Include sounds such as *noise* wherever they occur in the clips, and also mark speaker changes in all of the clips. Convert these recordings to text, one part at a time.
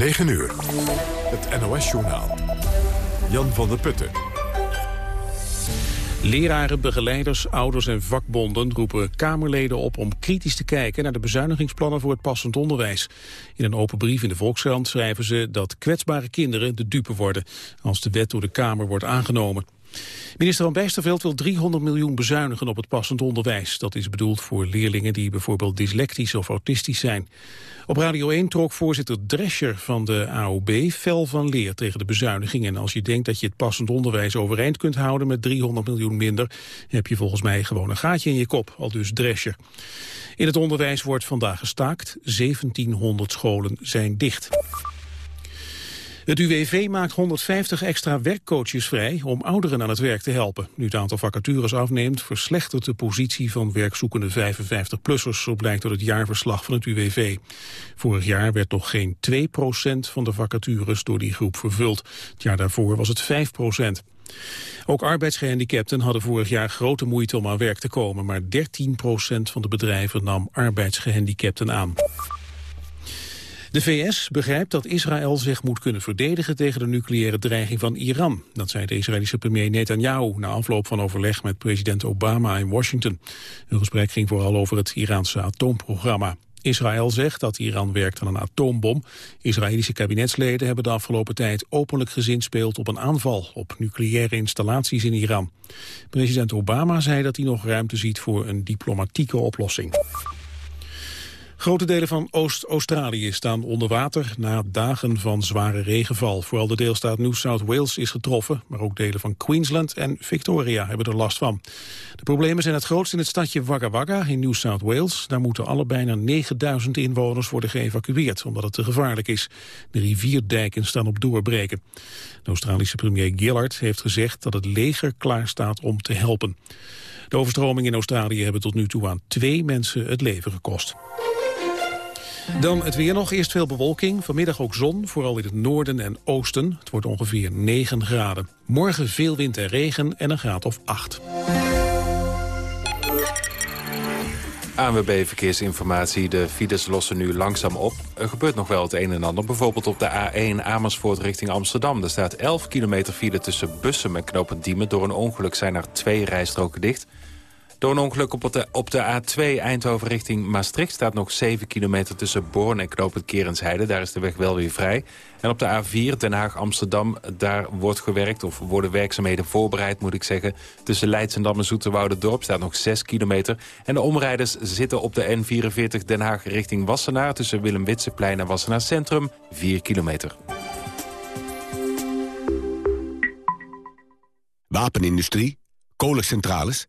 Speaker 1: 9 uur. Het NOS-journaal. Jan van der Putten.
Speaker 2: Leraren, begeleiders, ouders en vakbonden roepen Kamerleden op om kritisch te kijken naar de bezuinigingsplannen voor het passend onderwijs. In een open brief in de Volkskrant schrijven ze dat kwetsbare kinderen de dupe worden als de wet door de Kamer wordt aangenomen. Minister Van Bijsterveld wil 300 miljoen bezuinigen op het passend onderwijs. Dat is bedoeld voor leerlingen die bijvoorbeeld dyslectisch of autistisch zijn. Op Radio 1 trok voorzitter Drescher van de AOB fel van leer tegen de bezuiniging. En als je denkt dat je het passend onderwijs overeind kunt houden met 300 miljoen minder, heb je volgens mij gewoon een gaatje in je kop, al dus Drescher. In het onderwijs wordt vandaag gestaakt. 1700 scholen zijn dicht. Het UWV maakt 150 extra werkcoaches vrij om ouderen aan het werk te helpen. Nu het aantal vacatures afneemt, verslechtert de positie van werkzoekende 55-plussers, zo blijkt uit het jaarverslag van het UWV. Vorig jaar werd nog geen 2% van de vacatures door die groep vervuld. Het jaar daarvoor was het 5%. Ook arbeidsgehandicapten hadden vorig jaar grote moeite om aan werk te komen, maar 13% van de bedrijven nam arbeidsgehandicapten aan. De VS begrijpt dat Israël zich moet kunnen verdedigen tegen de nucleaire dreiging van Iran. Dat zei de Israëlische premier Netanyahu na afloop van overleg met president Obama in Washington. Hun gesprek ging vooral over het Iraanse atoomprogramma. Israël zegt dat Iran werkt aan een atoombom. Israëlische kabinetsleden hebben de afgelopen tijd openlijk gezinspeeld op een aanval op nucleaire installaties in Iran. President Obama zei dat hij nog ruimte ziet voor een diplomatieke oplossing. Grote delen van Oost-Australië staan onder water na dagen van zware regenval. Vooral de deelstaat New South Wales is getroffen, maar ook delen van Queensland en Victoria hebben er last van. De problemen zijn het grootst in het stadje Wagga Wagga in New South Wales. Daar moeten alle bijna 9000 inwoners worden geëvacueerd, omdat het te gevaarlijk is. De rivierdijken staan op doorbreken. De Australische premier Gillard heeft gezegd dat het leger klaar staat om te helpen. De overstromingen in Australië hebben tot nu toe aan twee mensen het leven gekost. Dan het weer nog. Eerst veel bewolking. Vanmiddag ook zon, vooral in het noorden en oosten. Het wordt ongeveer 9 graden. Morgen veel wind en regen en een graad of 8.
Speaker 3: ANWB Verkeersinformatie. De files lossen nu langzaam op. Er gebeurt nog wel het een en ander. Bijvoorbeeld op de A1 Amersfoort richting Amsterdam. Er staat 11 kilometer file tussen Bussen en Knopen Diemen. Door een ongeluk zijn er twee rijstroken dicht. Door een ongeluk op de, op de A2 Eindhoven richting Maastricht... staat nog 7 kilometer tussen Born en Knoopend Kerensheide. Daar is de weg wel weer vrij. En op de A4 Den Haag-Amsterdam, daar wordt gewerkt... of worden werkzaamheden voorbereid, moet ik zeggen. Tussen Leidsendam en Zoeterwoude-dorp staat nog 6 kilometer. En de omrijders zitten op de N44 Den Haag richting Wassenaar... tussen Willem-Witseplein en Wassenaar Centrum, 4 kilometer.
Speaker 4: Wapenindustrie, kolencentrales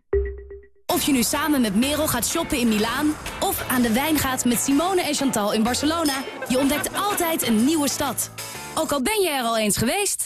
Speaker 5: Of je nu samen met Merel gaat shoppen in Milaan... of aan de wijn gaat met Simone en Chantal in Barcelona... je ontdekt altijd een nieuwe stad. Ook al ben je er al eens geweest...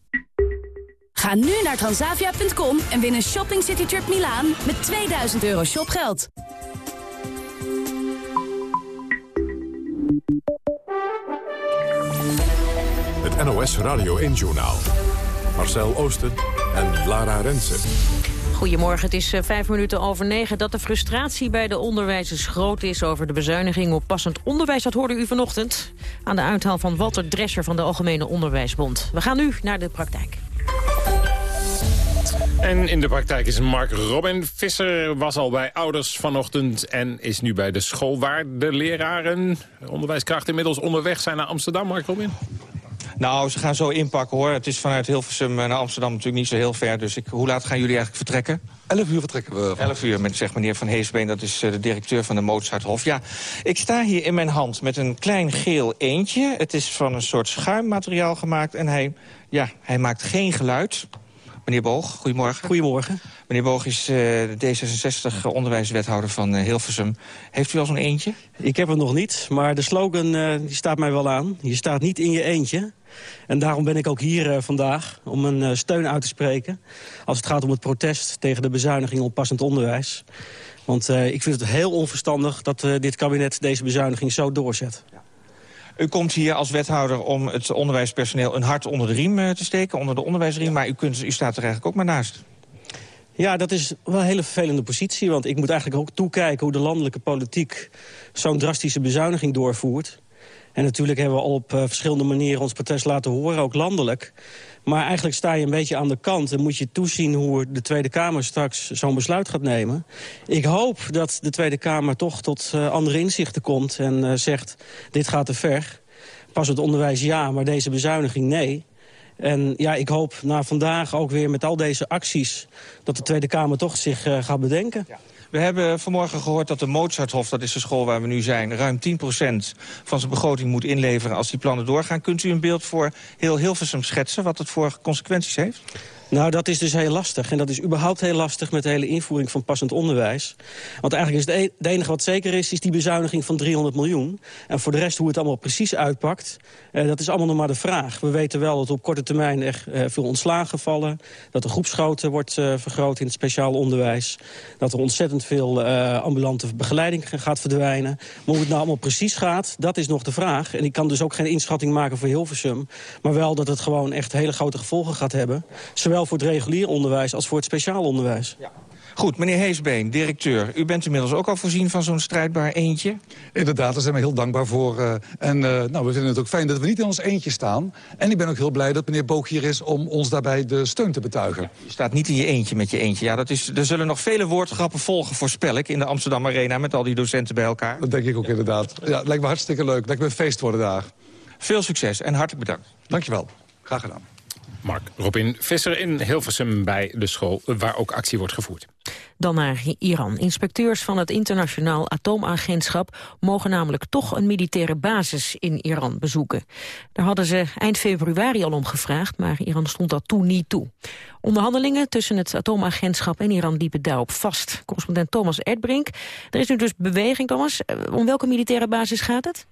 Speaker 5: Ga nu naar transavia.com en win een Shopping City Trip Milaan met 2000 euro shopgeld.
Speaker 1: Het NOS Radio 1-journaal. Marcel Oosten en Lara Rensen.
Speaker 6: Goedemorgen, het is eh, vijf minuten over negen. Dat de frustratie bij de onderwijzers groot is over de bezuiniging op passend onderwijs... dat hoorde u vanochtend aan de uithaal van Walter Dresser van de Algemene Onderwijsbond. We gaan nu naar de praktijk.
Speaker 7: En in de praktijk is Mark Robin Visser, was al bij ouders vanochtend... en is nu bij de school waar de leraren, onderwijskrachten inmiddels onderweg zijn naar Amsterdam. Mark Robin?
Speaker 8: Nou, ze gaan zo inpakken hoor. Het is vanuit Hilversum naar Amsterdam natuurlijk niet zo heel ver. Dus ik, hoe laat gaan jullie eigenlijk vertrekken?
Speaker 9: 11 uur vertrekken we.
Speaker 8: 11 uur, met, zegt meneer Van Heesbeen, dat is uh, de directeur van de Mozarthof. Ja, ik sta hier in mijn hand met een klein geel eendje. Het is van een soort schuimmateriaal gemaakt en hij, ja, hij maakt geen geluid. Meneer Boog, goedemorgen.
Speaker 10: Goedemorgen.
Speaker 8: Meneer Boog is uh, de D66-onderwijswethouder van uh, Hilversum. Heeft u al zo'n eentje?
Speaker 10: Ik heb het nog niet, maar de slogan uh, die staat mij wel aan. Je staat niet in je eentje. En daarom ben ik ook hier vandaag om een steun uit te spreken... als het gaat om het protest tegen de bezuiniging op passend onderwijs. Want ik vind het heel onverstandig dat dit kabinet deze bezuiniging zo doorzet.
Speaker 8: U komt hier als wethouder om het onderwijspersoneel een hart onder de riem te steken, onder de onderwijsriem, maar u, kunt, u staat er eigenlijk ook maar naast.
Speaker 10: Ja, dat is wel een hele vervelende positie, want ik moet eigenlijk ook toekijken hoe de landelijke politiek zo'n drastische bezuiniging doorvoert. En natuurlijk hebben we al op uh, verschillende manieren ons protest laten horen, ook landelijk. Maar eigenlijk sta je een beetje aan de kant en moet je toezien hoe de Tweede Kamer straks zo'n besluit gaat nemen. Ik hoop dat de Tweede Kamer toch tot uh, andere inzichten komt en uh, zegt dit gaat te ver. Pas het onderwijs ja, maar deze bezuiniging nee. En ja, ik hoop na vandaag ook weer met al deze acties... dat de Tweede Kamer toch zich gaat bedenken. Ja.
Speaker 8: We hebben vanmorgen gehoord dat de Mozarthof, dat is de school waar we nu zijn... ruim 10% van zijn begroting moet inleveren als die plannen doorgaan. Kunt u een beeld voor heel Hilversum schetsen wat het voor consequenties heeft?
Speaker 10: Nou, dat is dus heel lastig. En dat is überhaupt heel lastig met de hele invoering van passend onderwijs. Want eigenlijk is het, enige wat zeker is, is die bezuiniging van 300 miljoen. En voor de rest hoe het allemaal precies uitpakt, eh, dat is allemaal nog maar de vraag. We weten wel dat op korte termijn er eh, veel ontslagen vallen. Dat de groepsgrootte wordt uh, vergroot in het speciaal onderwijs. Dat er ontzettend veel uh, ambulante begeleiding gaat verdwijnen. Maar hoe het nou allemaal precies gaat, dat is nog de vraag. En ik kan dus ook geen inschatting maken voor Hilversum. Maar wel dat het gewoon echt hele grote gevolgen gaat hebben. Zowel voor het regulier onderwijs als voor het speciaal onderwijs. Ja.
Speaker 8: Goed, meneer Heesbeen, directeur. U bent inmiddels ook al voorzien van zo'n strijdbaar eentje?
Speaker 9: Inderdaad, daar zijn we heel dankbaar voor. Uh, en uh, nou, we vinden het ook fijn dat we niet in ons eentje staan. En ik ben ook heel blij dat meneer Boog hier is om ons daarbij de steun te betuigen.
Speaker 8: je staat niet in je eentje met je eentje. Ja, dat is, er zullen nog vele woordgrappen volgen, voorspel ik, in de Amsterdam Arena... met al die docenten bij elkaar.
Speaker 9: Dat denk ik ook inderdaad. Ja, het lijkt me hartstikke leuk. Lijkt me een feest worden daar.
Speaker 8: Veel succes en hartelijk bedankt.
Speaker 9: Dankjewel. Graag gedaan.
Speaker 7: Mark Robin Visser in Hilversum bij de school waar ook actie wordt gevoerd.
Speaker 6: Dan naar Iran. Inspecteurs van het internationaal atoomagentschap mogen namelijk toch een militaire basis in Iran bezoeken. Daar hadden ze eind februari al om gevraagd, maar Iran stond dat toen niet toe. Onderhandelingen tussen het atoomagentschap en Iran liepen daarop vast. Correspondent Thomas Erdbrink. Er is nu dus beweging, Thomas. Om welke militaire basis gaat het?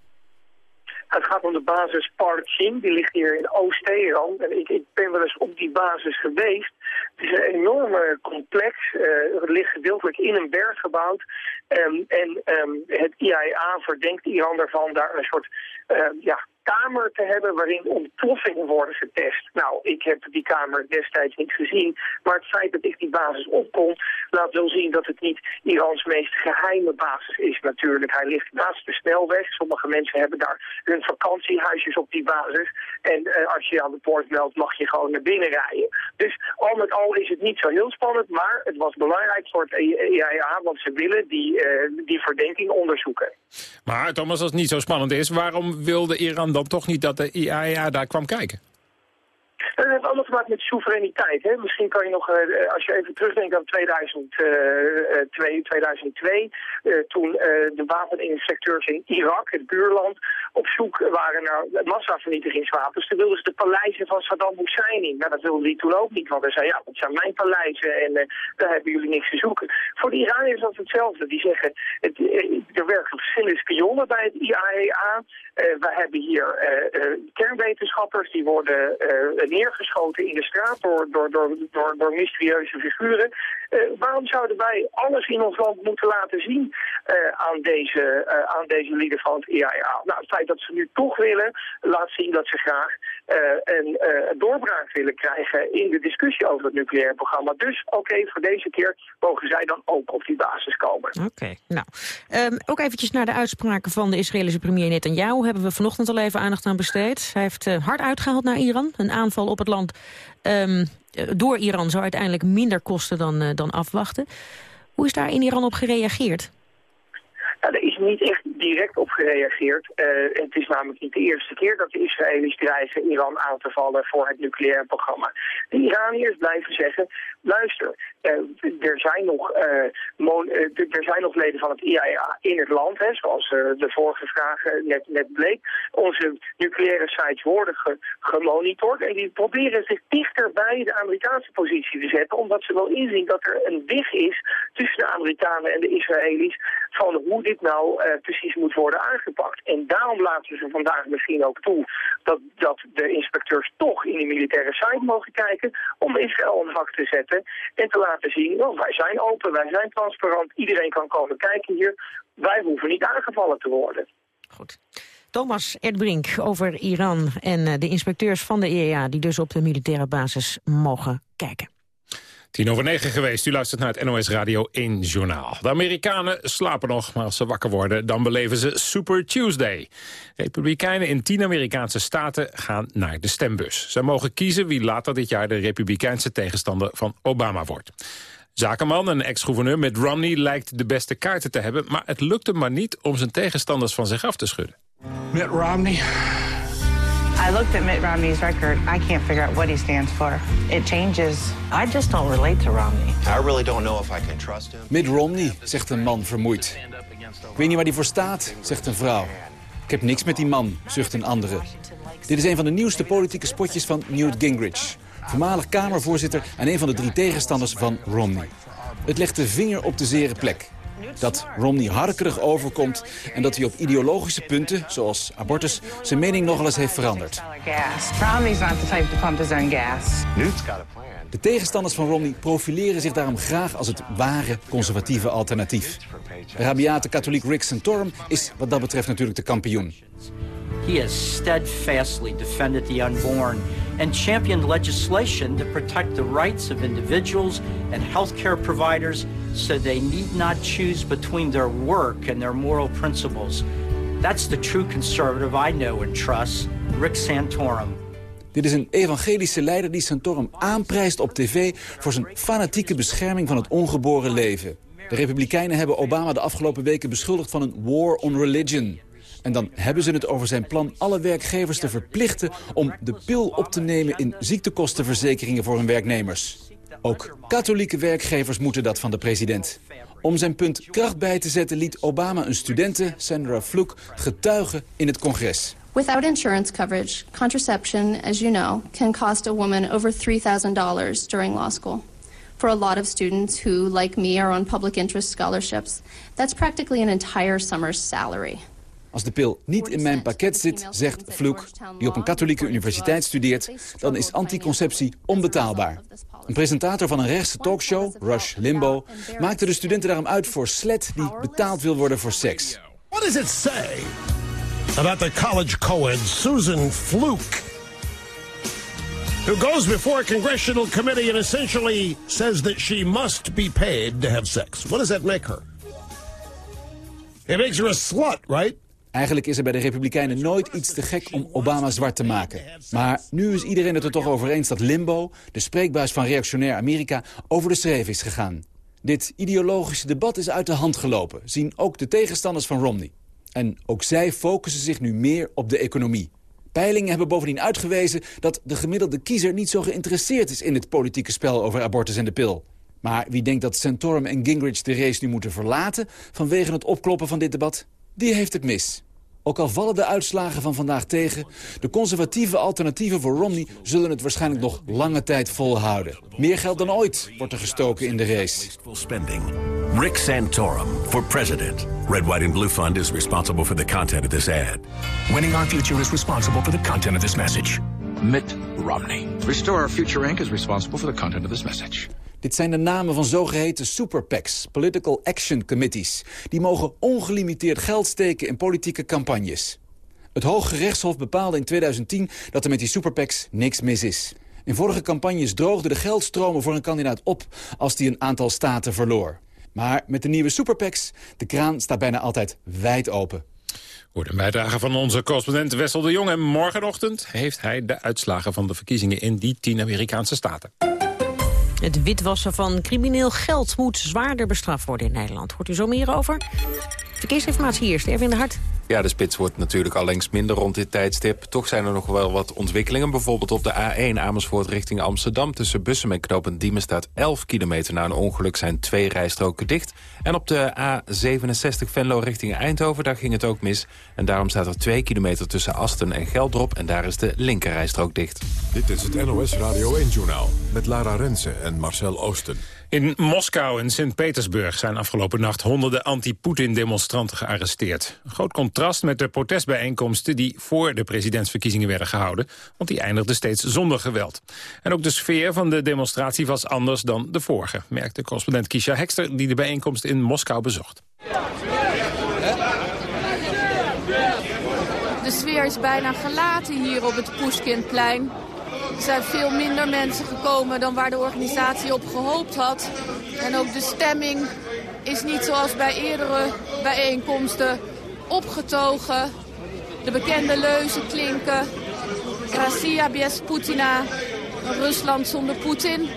Speaker 11: Het gaat om de basis Parchin, die ligt hier in Oost-Teheran. En ik, ik, ben wel eens op die basis geweest. Het is een enorme complex. Uh, het ligt gedeeltelijk in een berg gebouwd. Um, en um, het IAEA verdenkt Iran ervan daar een soort uh, ja, kamer te hebben waarin ontploffingen worden getest. Nou, ik heb die kamer destijds niet gezien, maar het feit dat ik die basis opkom, laat wel zien dat het niet Irans meest geheime basis is natuurlijk. Hij ligt naast de snelweg. Sommige mensen hebben daar hun vakantiehuisjes op die basis. En uh, als je aan de poort meldt, mag je gewoon naar binnen rijden. Dus al met al is het niet zo heel spannend, maar het was belangrijk voor het EIA, want ze willen die, uh, die verdenking onderzoeken.
Speaker 7: Maar Thomas, als het niet zo spannend is, waarom wilde Iran dan toch niet dat de IAEA daar kwam kijken?
Speaker 11: Dat heeft allemaal te maken met soevereiniteit. Hè? Misschien kan je nog, uh, als je even terugdenkt aan 2002, 2002 uh, toen de wapeninspecteurs in Irak, het buurland, op zoek waren naar massavernietigingswapens. Toen wilden ze de paleizen van Saddam Hussein in. Nou, dat wilden die toen ook niet, want hij zei, ja, dat zijn mijn paleizen en daar hebben jullie niks te zoeken. Voor de Iraniërs is dat hetzelfde. Die zeggen, het, er werken verschillende spionnen bij het IAEA. we hebben hier kernwetenschappers, die worden neer neergeschoten in de straat door, door, door, door, door mysterieuze figuren. waarom zouden wij alles in ons land moeten laten zien aan, deze, aan deze lieden van het IAEA? Nou, het feit dat ze nu toch willen, laat zien dat ze graag een doorbraak willen krijgen in de discussie over het nucleaire programma. Dus oké, voor deze keer mogen zij dan ook op die basis komen.
Speaker 6: Oké, nou. Um, ook eventjes naar de uitspraken van de Israëlische premier Netanyahu... hebben we vanochtend al even aandacht aan besteed. Hij heeft hard uitgehaald naar Iran. Een aanval op het land um, door Iran zou uiteindelijk minder kosten dan, uh, dan afwachten. Hoe is daar in Iran op gereageerd?
Speaker 11: Nou, er is niet echt direct op gereageerd. Uh, het is namelijk niet de eerste keer dat de Israëli's dreigen Iran aan te vallen voor het nucleaire programma. De Iraniërs blijven zeggen, luister, uh, er, zijn nog, uh, er zijn nog leden van het IAEA in het land, hè, zoals de vorige vraag net, net bleek. Onze nucleaire sites worden ge gemonitord en die proberen zich dichter bij de Amerikaanse positie te zetten, omdat ze wel inzien dat er een weg is tussen de Amerikanen en de Israëli's van hoe dit nou precies moet worden aangepakt. En daarom laten ze vandaag misschien ook toe dat, dat de inspecteurs toch in de militaire site mogen kijken om Israël een hak te zetten en te laten zien, oh, wij zijn open, wij zijn transparant, iedereen kan komen kijken hier, wij hoeven niet aangevallen te worden.
Speaker 6: Goed. Thomas Erdbrink over Iran en eh, de inspecteurs van de IEA... die dus op de militaire basis mogen kijken.
Speaker 7: Tien over negen geweest. U luistert naar het NOS Radio 1 Journaal. De Amerikanen slapen nog, maar als ze wakker worden... dan beleven ze Super Tuesday. Republikeinen in tien Amerikaanse staten gaan naar de stembus. Zij mogen kiezen wie later dit jaar de republikeinse tegenstander van Obama wordt. Zakenman en ex-gouverneur Mitt Romney lijkt de beste kaarten te hebben... maar het lukt hem maar niet om zijn tegenstanders van zich af te schudden.
Speaker 12: Mitt Romney
Speaker 13: I looked at Mitt Romney's record. I can't figure out what he stands for. It changes.
Speaker 14: I just don't relate to Romney.
Speaker 15: I really don't know if I can trust him.
Speaker 16: Mitt Romney, zegt een man vermoeid. Ik weet niet waar hij voor staat, zegt een vrouw. Ik heb niks met die man, zucht een andere. Dit is een van de nieuwste politieke spotjes van Newt Gingrich. Voormalig Kamervoorzitter en een van de drie tegenstanders van Romney. Het legt de vinger op de zere plek dat Romney harkerig overkomt... en dat hij op ideologische punten, zoals abortus, zijn mening nogal eens heeft veranderd. De tegenstanders van Romney profileren zich daarom graag als het ware conservatieve alternatief. De rabiate katholiek Rick Santorum is wat dat betreft natuurlijk de kampioen.
Speaker 14: He has steadfastly defended the unborn and championed legislation to protect the rights of individuals and healthcare providers so they need not choose between their work and their moral principles. That's the true conservative I know and trust, Rick Santorum.
Speaker 16: Dit is een evangelische leider die Santorum aanprijst op tv... voor zijn fanatieke bescherming van het ongeboren leven. De Republikeinen hebben Obama de afgelopen weken beschuldigd van een war on religion. En dan hebben ze het over zijn plan alle werkgevers te verplichten... om de pil op te nemen in ziektekostenverzekeringen voor hun werknemers. Ook katholieke werkgevers moeten dat van de president. Om zijn punt kracht bij te zetten liet Obama een studente, Sandra Fluke, getuigen in het congres.
Speaker 17: Without insurance coverage, contraception, as you know, can cost a woman over $3,000 during law school. For a lot of students who, like me, are on public interest scholarships, that's practically an entire summer's salary.
Speaker 16: Als de pil niet in mijn pakket zit, zegt Vloek, die op een katholieke universiteit studeert, dan is anticonceptie onbetaalbaar. Een presentator van een rechtse talkshow, Rush Limbo, maakte de studenten daarom uit voor slet die betaald wil worden voor seks.
Speaker 18: What does it say about the college co-ed Susan Fluke? Who goes before a congressional committee and essentially says that she must be paid to have sex. What does that make her? It makes her a slut, right?
Speaker 16: Eigenlijk is er bij de Republikeinen nooit iets te gek om Obama zwart te maken. Maar nu is iedereen het er toch over eens dat Limbo, de spreekbuis van reactionair Amerika, over de schreef is gegaan. Dit ideologische debat is uit de hand gelopen, zien ook de tegenstanders van Romney. En ook zij focussen zich nu meer op de economie. Peilingen hebben bovendien uitgewezen dat de gemiddelde kiezer niet zo geïnteresseerd is in het politieke spel over abortus en de pil. Maar wie denkt dat Santorum en Gingrich de race nu moeten verlaten vanwege het opkloppen van dit debat? Die heeft het mis. Ook al vallen de uitslagen van vandaag tegen... de conservatieve alternatieven voor Romney zullen het waarschijnlijk nog lange tijd volhouden. Meer geld dan ooit wordt er gestoken in de race.
Speaker 19: Rick Santorum for president. Red, White and Blue Fund is responsible for the content of this ad.
Speaker 20: Winning Our Future is responsible for the content of this message.
Speaker 21: Mitt Romney. Restore Future Inc. is responsible for the content of this message.
Speaker 16: Dit zijn de namen van zogeheten super PACs, Political Action Committees. Die mogen ongelimiteerd geld steken in politieke campagnes. Het Hoge Rechtshof bepaalde in 2010 dat er met die super PACs niks mis is. In vorige campagnes droogden de geldstromen voor een kandidaat op als die een aantal staten verloor. Maar met de nieuwe super PACs, de kraan staat bijna altijd wijd open.
Speaker 7: Wordt een bijdrage van onze correspondent Wessel de Jong. En morgenochtend heeft hij de uitslagen van de verkiezingen in die tien Amerikaanse staten.
Speaker 6: Het witwassen van crimineel geld moet zwaarder bestraft worden in Nederland. Hoort u zo meer over? Verkeersinformatie hier, Stervin de Hart.
Speaker 3: Ja, de spits wordt natuurlijk allengs minder rond dit tijdstip. Toch zijn er nog wel wat ontwikkelingen. Bijvoorbeeld op de A1 Amersfoort richting Amsterdam... tussen Bussum en Knopend Diemen staat 11 kilometer na een ongeluk... zijn twee rijstroken dicht. En op de A67 Venlo richting Eindhoven, daar ging het ook mis. En daarom staat er 2 kilometer tussen Asten en Geldrop... en daar is de linkerrijstrook dicht.
Speaker 1: Dit is het NOS Radio 1-journaal met Lara Rensen en Marcel Oosten.
Speaker 7: In Moskou en Sint-Petersburg zijn afgelopen nacht honderden anti-Poetin-demonstranten gearresteerd. Een groot contrast met de protestbijeenkomsten die voor de presidentsverkiezingen werden gehouden, want die eindigden steeds zonder geweld. En ook de sfeer van de demonstratie was anders dan de vorige, merkte correspondent Kisha Hekster die de bijeenkomst in Moskou bezocht.
Speaker 12: De sfeer is bijna gelaten hier op het Pushkinplein. Er zijn veel minder mensen gekomen dan waar de organisatie op gehoopt had. En ook de stemming is niet zoals bij eerdere bijeenkomsten opgetogen. De bekende leuzen klinken. Gracia Bies Putina. Rusland zonder Poetin.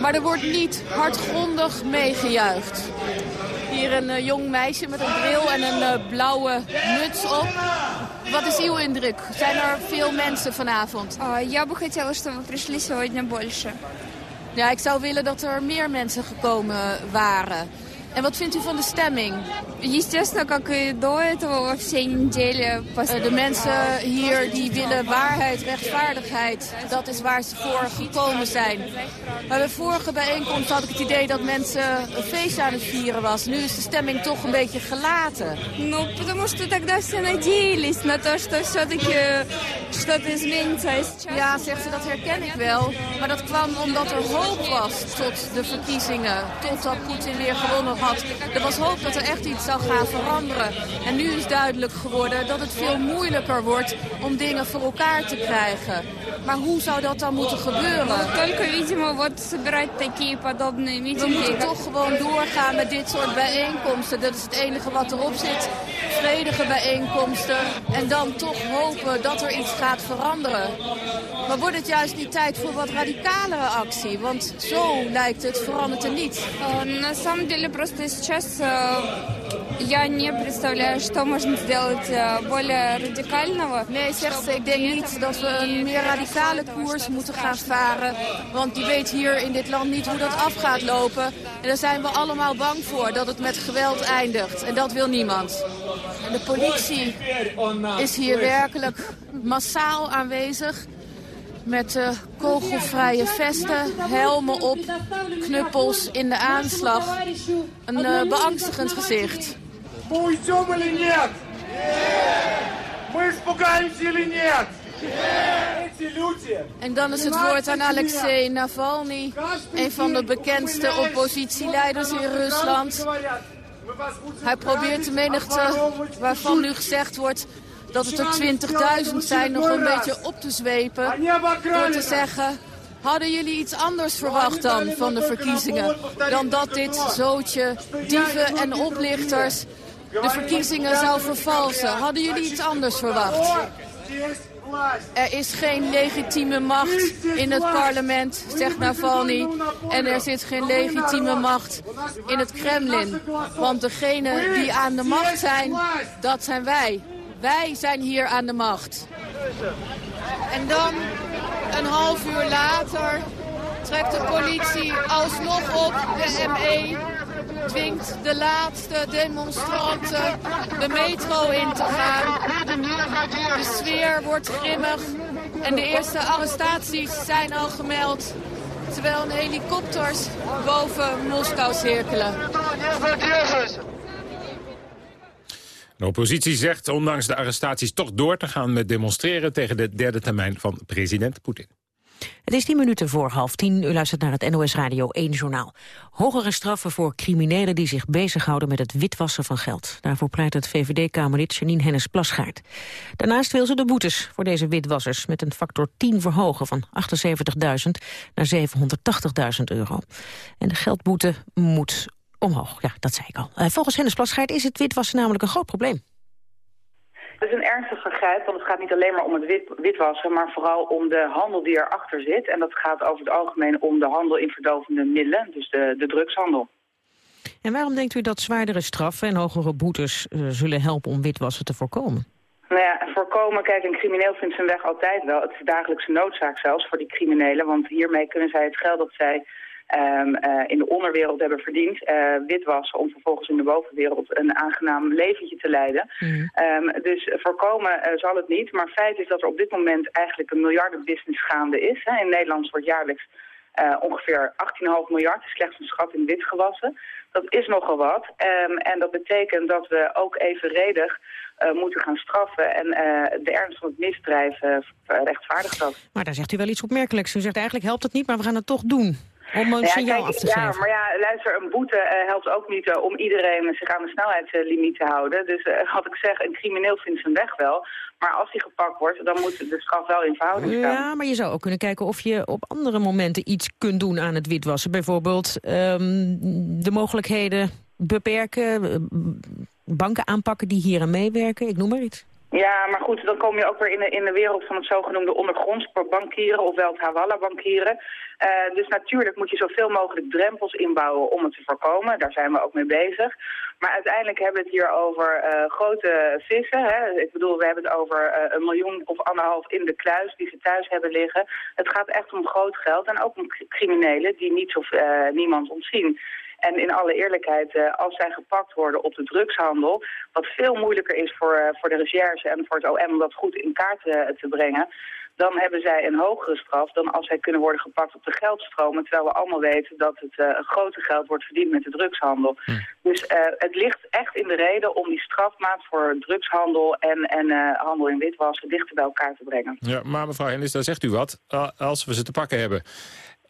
Speaker 12: Maar er wordt niet hardgrondig meegejuicht. Hier een uh, jong meisje met een bril en een uh, blauwe muts op. Wat is uw indruk? Zijn er veel mensen vanavond?
Speaker 20: Я бы хотела, чтобы пришли сегодня больше.
Speaker 12: Ja, ik zou willen dat er meer mensen gekomen waren. En wat vindt u van de stemming?
Speaker 20: Естественно, как и до этого, во всей неделе.
Speaker 12: De mensen hier die willen waarheid, rechtvaardigheid. Dat is waar ze voor gekomen zijn. Bij de vorige bijeenkomst had ik het idee dat mensen een feest aan het vieren was. Nu is de stemming toch een beetje gelaten.
Speaker 20: Ну, потому что тогда все надеялись на то, что все-таки что-то изменится.
Speaker 12: Ja, zegt ze, dat herken ik wel. Maar dat kwam omdat er hoop was tot de verkiezingen. Totdat Poetin weer gewonnen had. Er was hoop dat er echt iets zou gaan veranderen. En nu is duidelijk geworden dat het veel moeilijker wordt om dingen voor elkaar te krijgen. Maar hoe zou dat dan moeten gebeuren?
Speaker 20: Только, видимо, вот собирать такие подобные
Speaker 12: We
Speaker 20: митинги.
Speaker 12: moeten toch gewoon doorgaan met dit soort bijeenkomsten. Dat is het enige wat erop zit. Vredige bijeenkomsten. En dan toch hopen dat er iets gaat veranderen. Maar wordt het juist niet tijd voor wat radicalere actie? Want zo lijkt het, verandert er niet.
Speaker 20: Э, На самом деле, просто сейчас э, я не представляю, что можно сделать э, более радикального.
Speaker 12: Nee, zegt ze, ik denk niet dat we een meer radicale koers moeten gaan varen. Want die weet hier in dit land niet hoe dat af gaat lopen. En daar zijn we allemaal bang voor, dat het met geweld eindigt. En dat wil niemand. En de politie is hier werkelijk massaal aanwezig. Met eh, kogelvrije vesten, helmen op, knuppels in de aanslag. Een eh, beangstigend gezicht.
Speaker 22: Уйдем или нет? Мы испугаемся или нет? Эти люди...
Speaker 12: En dan is het woord aan Alexei Navalny, een van de bekendste oppositieleiders in Rusland. Hij probeert de menigte waarvan nu gezegd wordt dat het er 20.000 zijn nog een beetje op te zwepen. Door te zeggen, hadden jullie iets anders verwacht dan van de verkiezingen? Dan dat dit zootje dieven en oplichters de verkiezingen zou vervalsen. Hadden jullie iets anders verwacht? Er is geen legitieme macht in het parlement, zegt Navalny. En er zit geen legitieme macht in het Kremlin. Want degenen die aan de macht zijn, dat zijn wij. Wij zijn hier aan de macht. En dan, een half uur later, trekt de politie alsnog op de ME dwingt de laatste demonstranten de metro in te gaan. De sfeer wordt grimmig en de eerste arrestaties zijn al gemeld. Terwijl helikopters boven Moskou cirkelen.
Speaker 7: De oppositie zegt ondanks de arrestaties toch door te gaan met demonstreren... tegen de derde termijn van president Poetin.
Speaker 6: Het is tien minuten voor half tien. U luistert naar het NOS Radio 1 Journaal. Hogere straffen voor criminelen die zich bezighouden met het witwassen van geld. Daarvoor pleit het VVD-Kamerlid Janine Hennis-Plasgaard. Daarnaast wil ze de boetes voor deze witwassers met een factor 10 verhogen van 78.000 naar 780.000 euro. En de geldboete moet omhoog, ja, dat zei ik al. Uh, volgens Hennis-Plasgaard is het witwassen namelijk een groot probleem.
Speaker 23: Het is een ernstig vergrijp, want het gaat niet alleen maar om het wit, witwassen... maar vooral om de handel die erachter zit. En dat gaat over het algemeen om de handel in verdovende middelen, dus de, de drugshandel.
Speaker 6: En waarom denkt u dat zwaardere straffen en hogere boetes uh, zullen helpen om witwassen te voorkomen?
Speaker 23: Nou ja, voorkomen, kijk, een crimineel vindt zijn weg altijd wel. Het is dagelijkse noodzaak zelfs voor die criminelen, want hiermee kunnen zij het geld dat zij um, uh, in de onderwereld hebben verdiend, uh, witwassen om vervolgens in de bovenwereld een aangenaam leventje te leiden. Mm. Um, dus voorkomen uh, zal het niet, maar feit is dat er op dit moment eigenlijk een miljardenbusiness gaande is. Hè. In Nederland wordt jaarlijks ongeveer 18,5 miljard, slechts een schat in witgewassen. Dat is nogal wat um, en dat betekent dat we ook evenredig uh, moeten gaan straffen. En uh, de ernst van het misdrijf rechtvaardigt dat.
Speaker 6: Maar daar zegt u wel iets opmerkelijks. U zegt eigenlijk helpt het niet, maar we gaan het toch doen. Om een ja, signaal
Speaker 23: kijk,
Speaker 6: af te
Speaker 23: ja,
Speaker 6: geven.
Speaker 23: maar ja, luister, een boete uh, helpt ook niet uh, om iedereen zich aan de snelheidslimiet te houden. Dus uh, wat ik zeg, een crimineel vindt zijn weg wel. Maar als hij gepakt wordt, dan moet de straf wel in verhouding staan.
Speaker 6: Ja, maar je zou ook kunnen kijken of je op andere momenten iets kunt doen aan het witwassen. Bijvoorbeeld um, de mogelijkheden beperken, banken aanpakken die hier aan meewerken, ik noem maar iets.
Speaker 23: Ja, maar goed, dan kom je ook weer in de, in de wereld van het zogenoemde ondergronds bankieren, ofwel het Hawala-bankieren. Uh, dus natuurlijk moet je zoveel mogelijk drempels inbouwen om het te voorkomen. Daar zijn we ook mee bezig. Maar uiteindelijk hebben we het hier over uh, grote vissen. Hè? Ik bedoel, we hebben het over uh, een miljoen of anderhalf in de kluis die ze thuis hebben liggen. Het gaat echt om groot geld en ook om criminelen die niets of niemand ontzien. En in alle eerlijkheid, uh, als zij gepakt worden op de drugshandel... wat veel moeilijker is voor, uh, voor de recherche en voor het OM om dat goed in kaart uh, te brengen... dan hebben zij een hogere straf dan als zij kunnen worden gepakt op de geldstromen... terwijl we allemaal weten dat het uh, grote geld wordt verdiend met de drugshandel. Hm. Dus uh, het ligt echt in de reden om die strafmaat voor drugshandel en, en uh, handel in witwassen dichter bij elkaar te brengen.
Speaker 7: Ja, maar mevrouw Hennis, daar zegt u wat. Als we ze te pakken hebben,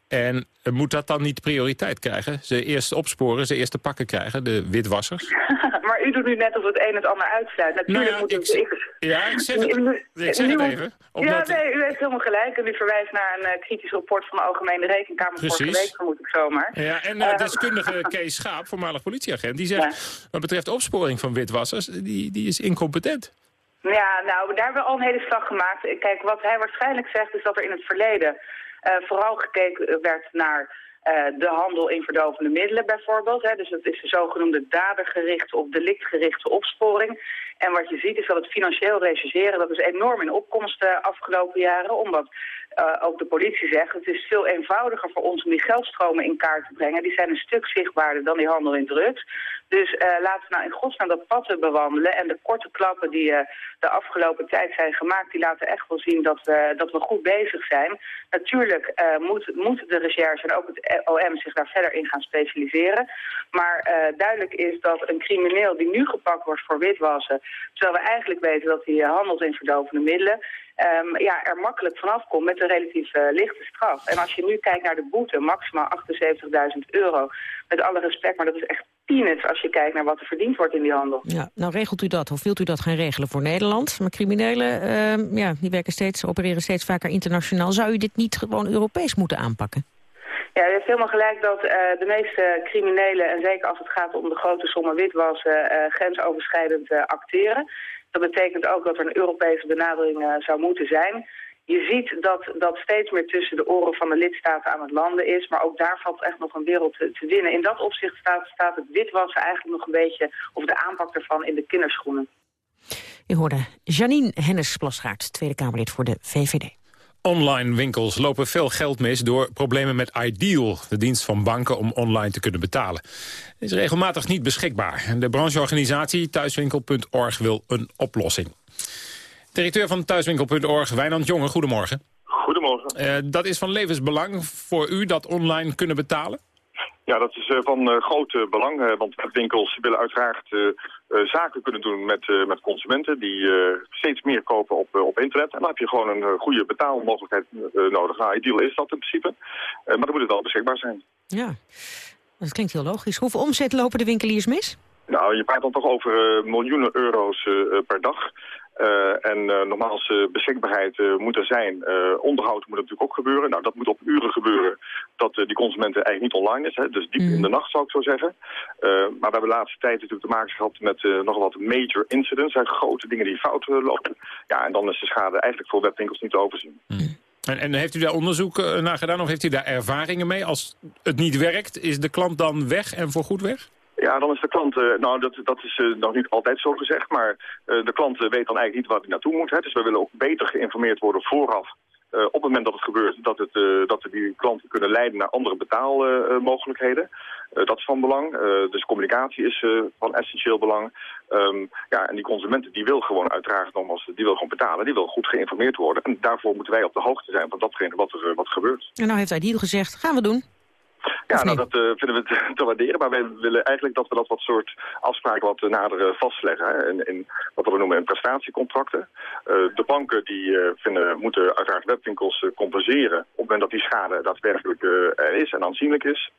Speaker 7: en moet dat dan niet prioriteit krijgen? Ze eerst opsporen, ze eerst te pakken krijgen, de witwassers? *laughs*
Speaker 23: maar u doet nu net alsof het een het ander uitsluit. Natuurlijk
Speaker 7: nou,
Speaker 23: moet
Speaker 7: ik,
Speaker 23: ik,
Speaker 7: Ja, ik zeg het, ik zeg het even.
Speaker 23: Omdat... Ja, nee, u heeft helemaal gelijk. En u verwijst naar een uh, kritisch rapport van de Algemene Rekenkamer
Speaker 7: Precies.
Speaker 23: vorige week, vermoed ik zomaar.
Speaker 7: Ja, en uh, deskundige *laughs* Kees Schaap, voormalig politieagent, die zegt... Ja. wat betreft opsporing van witwassers, die, die is incompetent.
Speaker 23: Ja, nou, daar hebben we al een hele slag gemaakt. Kijk, wat hij waarschijnlijk zegt is dat er in het verleden... Uh, vooral gekeken werd naar uh, de handel in verdovende middelen bijvoorbeeld. Hè. Dus dat is de zogenoemde dadergerichte of delictgerichte opsporing. En wat je ziet is dat het financieel rechercheren, dat is enorm in opkomst de afgelopen jaren. Omdat uh, ook de politie zegt, het is veel eenvoudiger voor ons om die geldstromen in kaart te brengen. Die zijn een stuk zichtbaarder dan die handel in drugs. Dus uh, laten we nou in godsnaam dat pad bewandelen. En de korte klappen die de afgelopen tijd zijn gemaakt, die laten echt wel zien dat we, dat we goed bezig zijn. Natuurlijk moet, moet de recherche en ook het OM zich daar verder in gaan specialiseren. Maar duidelijk is dat een crimineel die nu gepakt wordt voor witwassen, terwijl we eigenlijk weten dat hij handelt in verdovende middelen, um, ja, er makkelijk vanaf komt met een relatief uh, lichte straf. En als je nu kijkt naar de boete, maximaal 78.000 euro, met alle respect, maar dat is echt peanuts als je kijkt naar wat er verdiend wordt in die handel.
Speaker 6: Ja, nou regelt u dat, of wilt u dat gaan regelen voor Nederland? Maar criminelen, uh, ja, die werken steeds, opereren steeds vaker internationaal. Zou u dit niet gewoon Europees moeten aanpakken?
Speaker 23: Ja, u heeft helemaal gelijk dat uh, de meeste criminelen, en zeker als het gaat om de grote sommen witwassen, uh, grensoverschrijdend uh, acteren. Dat betekent ook dat er een Europese benadering zou moeten zijn. Je ziet dat dat steeds meer tussen de oren van de lidstaten aan het landen is. Maar ook daar valt echt nog een wereld te, winnen. In dat opzicht staat, staat het witwassen eigenlijk nog een beetje... of de aanpak ervan in de kinderschoenen.
Speaker 6: U hoorde Janine Hennis-Plasgaard, Tweede Kamerlid voor de VVD.
Speaker 7: Online winkels lopen veel geld mis door problemen met Ideal... de dienst van banken om online te kunnen betalen. Is regelmatig niet beschikbaar. De brancheorganisatie thuiswinkel.org wil een oplossing. Directeur van thuiswinkel.org, Wijnand Jonge, goedemorgen.
Speaker 24: Goedemorgen.
Speaker 7: Uh, dat is van levensbelang voor u, dat online kunnen betalen?
Speaker 24: Ja, dat is uh, van uh, groot uh, belang, want winkels willen uiteraard zaken kunnen doen met, met consumenten die steeds meer kopen op, op internet. En dan heb je gewoon een goede betaalmogelijkheid nodig. Nou, ideal is dat in principe, maar dan moet het wel beschikbaar zijn.
Speaker 6: Ja, dat klinkt heel logisch. Hoeveel omzet lopen de winkeliers mis?
Speaker 24: Nou, je praat dan toch over miljoenen euro's per dag. Uh, en uh, nogmaals, uh, beschikbaarheid moet er zijn. onderhoud moet natuurlijk ook gebeuren. Nou, dat moet op uren gebeuren dat die consumenten eigenlijk niet online is. Hè? Dus diep in de nacht zou ik zo zeggen. maar we hebben de laatste tijd natuurlijk te maken gehad met nogal wat major incidents. Hè? Grote dingen die fout lopen. Ja, en dan is de schade eigenlijk voor webwinkels niet te overzien.
Speaker 7: Mm. En, en, heeft u daar onderzoek naar gedaan of heeft u daar ervaringen mee? Als het niet werkt, is de klant dan weg en voorgoed weg?
Speaker 24: Ja, dan is de klant, uh, nou dat, dat is uh, nog niet altijd zo gezegd, maar uh, de klant weet dan eigenlijk niet waar hij naartoe moet. Hè. Dus we willen ook beter geïnformeerd worden vooraf op het moment dat het gebeurt, dat, het, dat we die klanten kunnen leiden naar andere betaalmogelijkheden. dat is van belang. dus communicatie is van essentieel belang. Um, ja, en die consumenten die wil gewoon uiteraard nogmaals, die wil gewoon betalen. Die wil goed geïnformeerd worden. En daarvoor moeten wij op de hoogte zijn van datgene wat er wat gebeurt.
Speaker 6: En nou heeft Ideal gezegd, gaan we doen.
Speaker 24: Ja, nou, dat uh, vinden we *laughs* te, waarderen. Maar wij willen eigenlijk dat we dat wat soort afspraken wat nader vastleggen. Hè, in, in, wat we noemen in prestatiecontracten. Uh, de banken die uh, vinden, moeten uiteraard webwinkels compenseren... op het moment dat die schade daadwerkelijk er is en aanzienlijk is.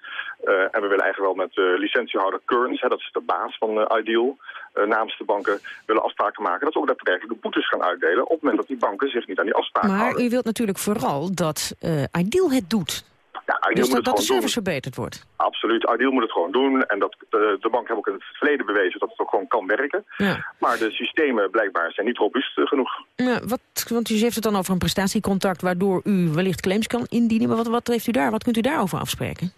Speaker 24: en we willen eigenlijk wel met licentiehouder Kearns, hè, dat is de baas van Ideal... namens de banken willen afspraken maken... dat ze ook daadwerkelijk boetes gaan uitdelen... op het moment dat die banken zich niet aan die afspraken
Speaker 6: maar
Speaker 24: houden.
Speaker 6: Maar u wilt natuurlijk vooral dat Ideal het doet...
Speaker 24: Ja,
Speaker 6: dus dat, dat de
Speaker 24: service
Speaker 6: verbeterd wordt?
Speaker 24: Absoluut. Ideal moet het gewoon doen. En dat, de, de bank heeft ook in het verleden bewezen dat het ook gewoon kan werken.
Speaker 6: Ja.
Speaker 24: Maar de systemen blijkbaar zijn niet robuust eh, genoeg.
Speaker 6: Ja, wat, want u heeft het dan over een prestatiecontact waardoor u wellicht claims kan indienen. Maar wat, wat heeft u daar? Wat kunt u daarover afspreken?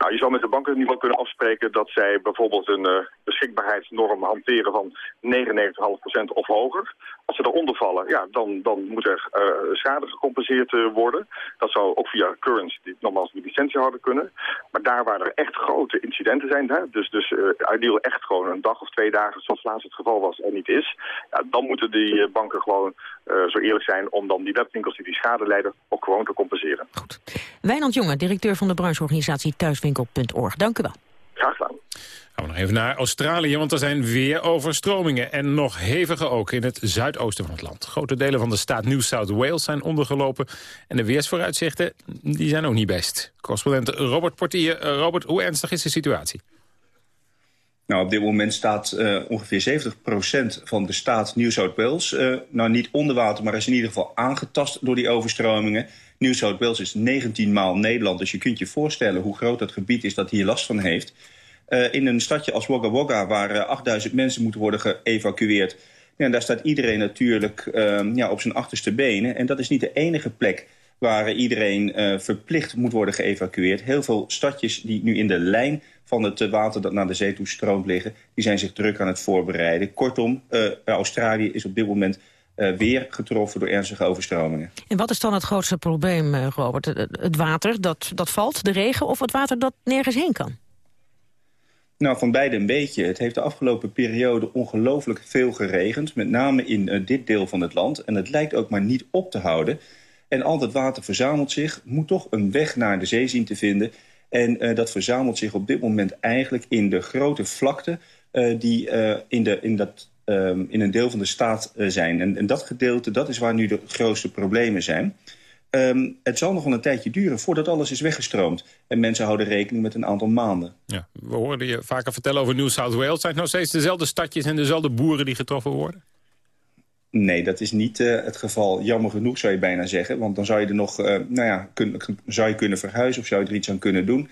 Speaker 24: Nou, je zou met de banken in ieder geval kunnen afspreken dat zij bijvoorbeeld een uh, beschikbaarheidsnorm hanteren van 99,5% of hoger. Als ze eronder vallen, ja, dan, dan moet er uh, schade gecompenseerd uh, worden. Dat zou ook via Currents, die nogmaals die licentiehouder kunnen. Maar daar waar er echt grote incidenten zijn, hè, dus, dus ideal echt gewoon een dag of twee dagen, zoals laatst het geval was en niet is, ja, dan moeten die banken gewoon zo eerlijk zijn om dan die webwinkels die die schade leiden ook gewoon te compenseren.
Speaker 6: Goed. Wijnand Jonge, directeur van de brancheorganisatie Thuiswinkel.org. Dank u wel.
Speaker 24: Graag gedaan.
Speaker 7: Gaan we nog even naar Australië, want er zijn weer overstromingen. En nog heviger ook in het zuidoosten van het land. Grote delen van de staat New South Wales zijn ondergelopen. En de weersvooruitzichten die zijn ook niet best. Correspondent Robert Portier. Robert, hoe ernstig is de situatie?
Speaker 25: Nou, op dit moment staat uh, ongeveer 70% van de staat New South Wales... Uh, nou, niet onder water, maar is in ieder geval aangetast door die overstromingen. New South Wales is 19 maal Nederland, dus je kunt je voorstellen... hoe groot dat gebied is dat hier last van heeft. Uh, in een stadje als Wagga Wagga, waar 8000 mensen moeten worden geëvacueerd... Ja, daar staat iedereen natuurlijk ja, op zijn achterste benen. En dat is niet de enige plek waar iedereen uh, verplicht moet worden geëvacueerd. Heel veel stadjes die nu in de lijn van het water dat naar de zee toe stroomt liggen... die zijn zich druk aan het voorbereiden. Kortom, Australië is op dit moment weer getroffen door ernstige overstromingen.
Speaker 6: En wat is dan het grootste probleem, Robert? Het water dat, dat valt, de regen, of het water dat nergens heen kan?
Speaker 25: Nou, van beide een beetje. Het heeft de afgelopen periode ongelooflijk veel geregend. Met name in uh, dit deel van het land. En het lijkt ook maar niet op te houden. En al dat water verzamelt zich, moet toch een weg naar de zee zien te vinden. En uh, dat verzamelt zich op dit moment eigenlijk in de grote vlakte... Uh, die in, de, in, dat, um, in een deel van de staat zijn. En, en, dat gedeelte, dat is waar nu de grootste problemen zijn. Um, het zal nog wel een tijdje duren voordat alles is weggestroomd. En mensen houden rekening met een aantal maanden.
Speaker 7: Ja, we hoorden je vaker vertellen over New South Wales. Zijn het nog steeds dezelfde stadjes en dezelfde boeren die getroffen worden?
Speaker 25: Nee, dat is niet uh, het geval. Jammer genoeg zou je bijna zeggen. Want dan zou je er nog uh, nou ja, kun, zou je kunnen verhuizen of zou je er iets aan kunnen doen.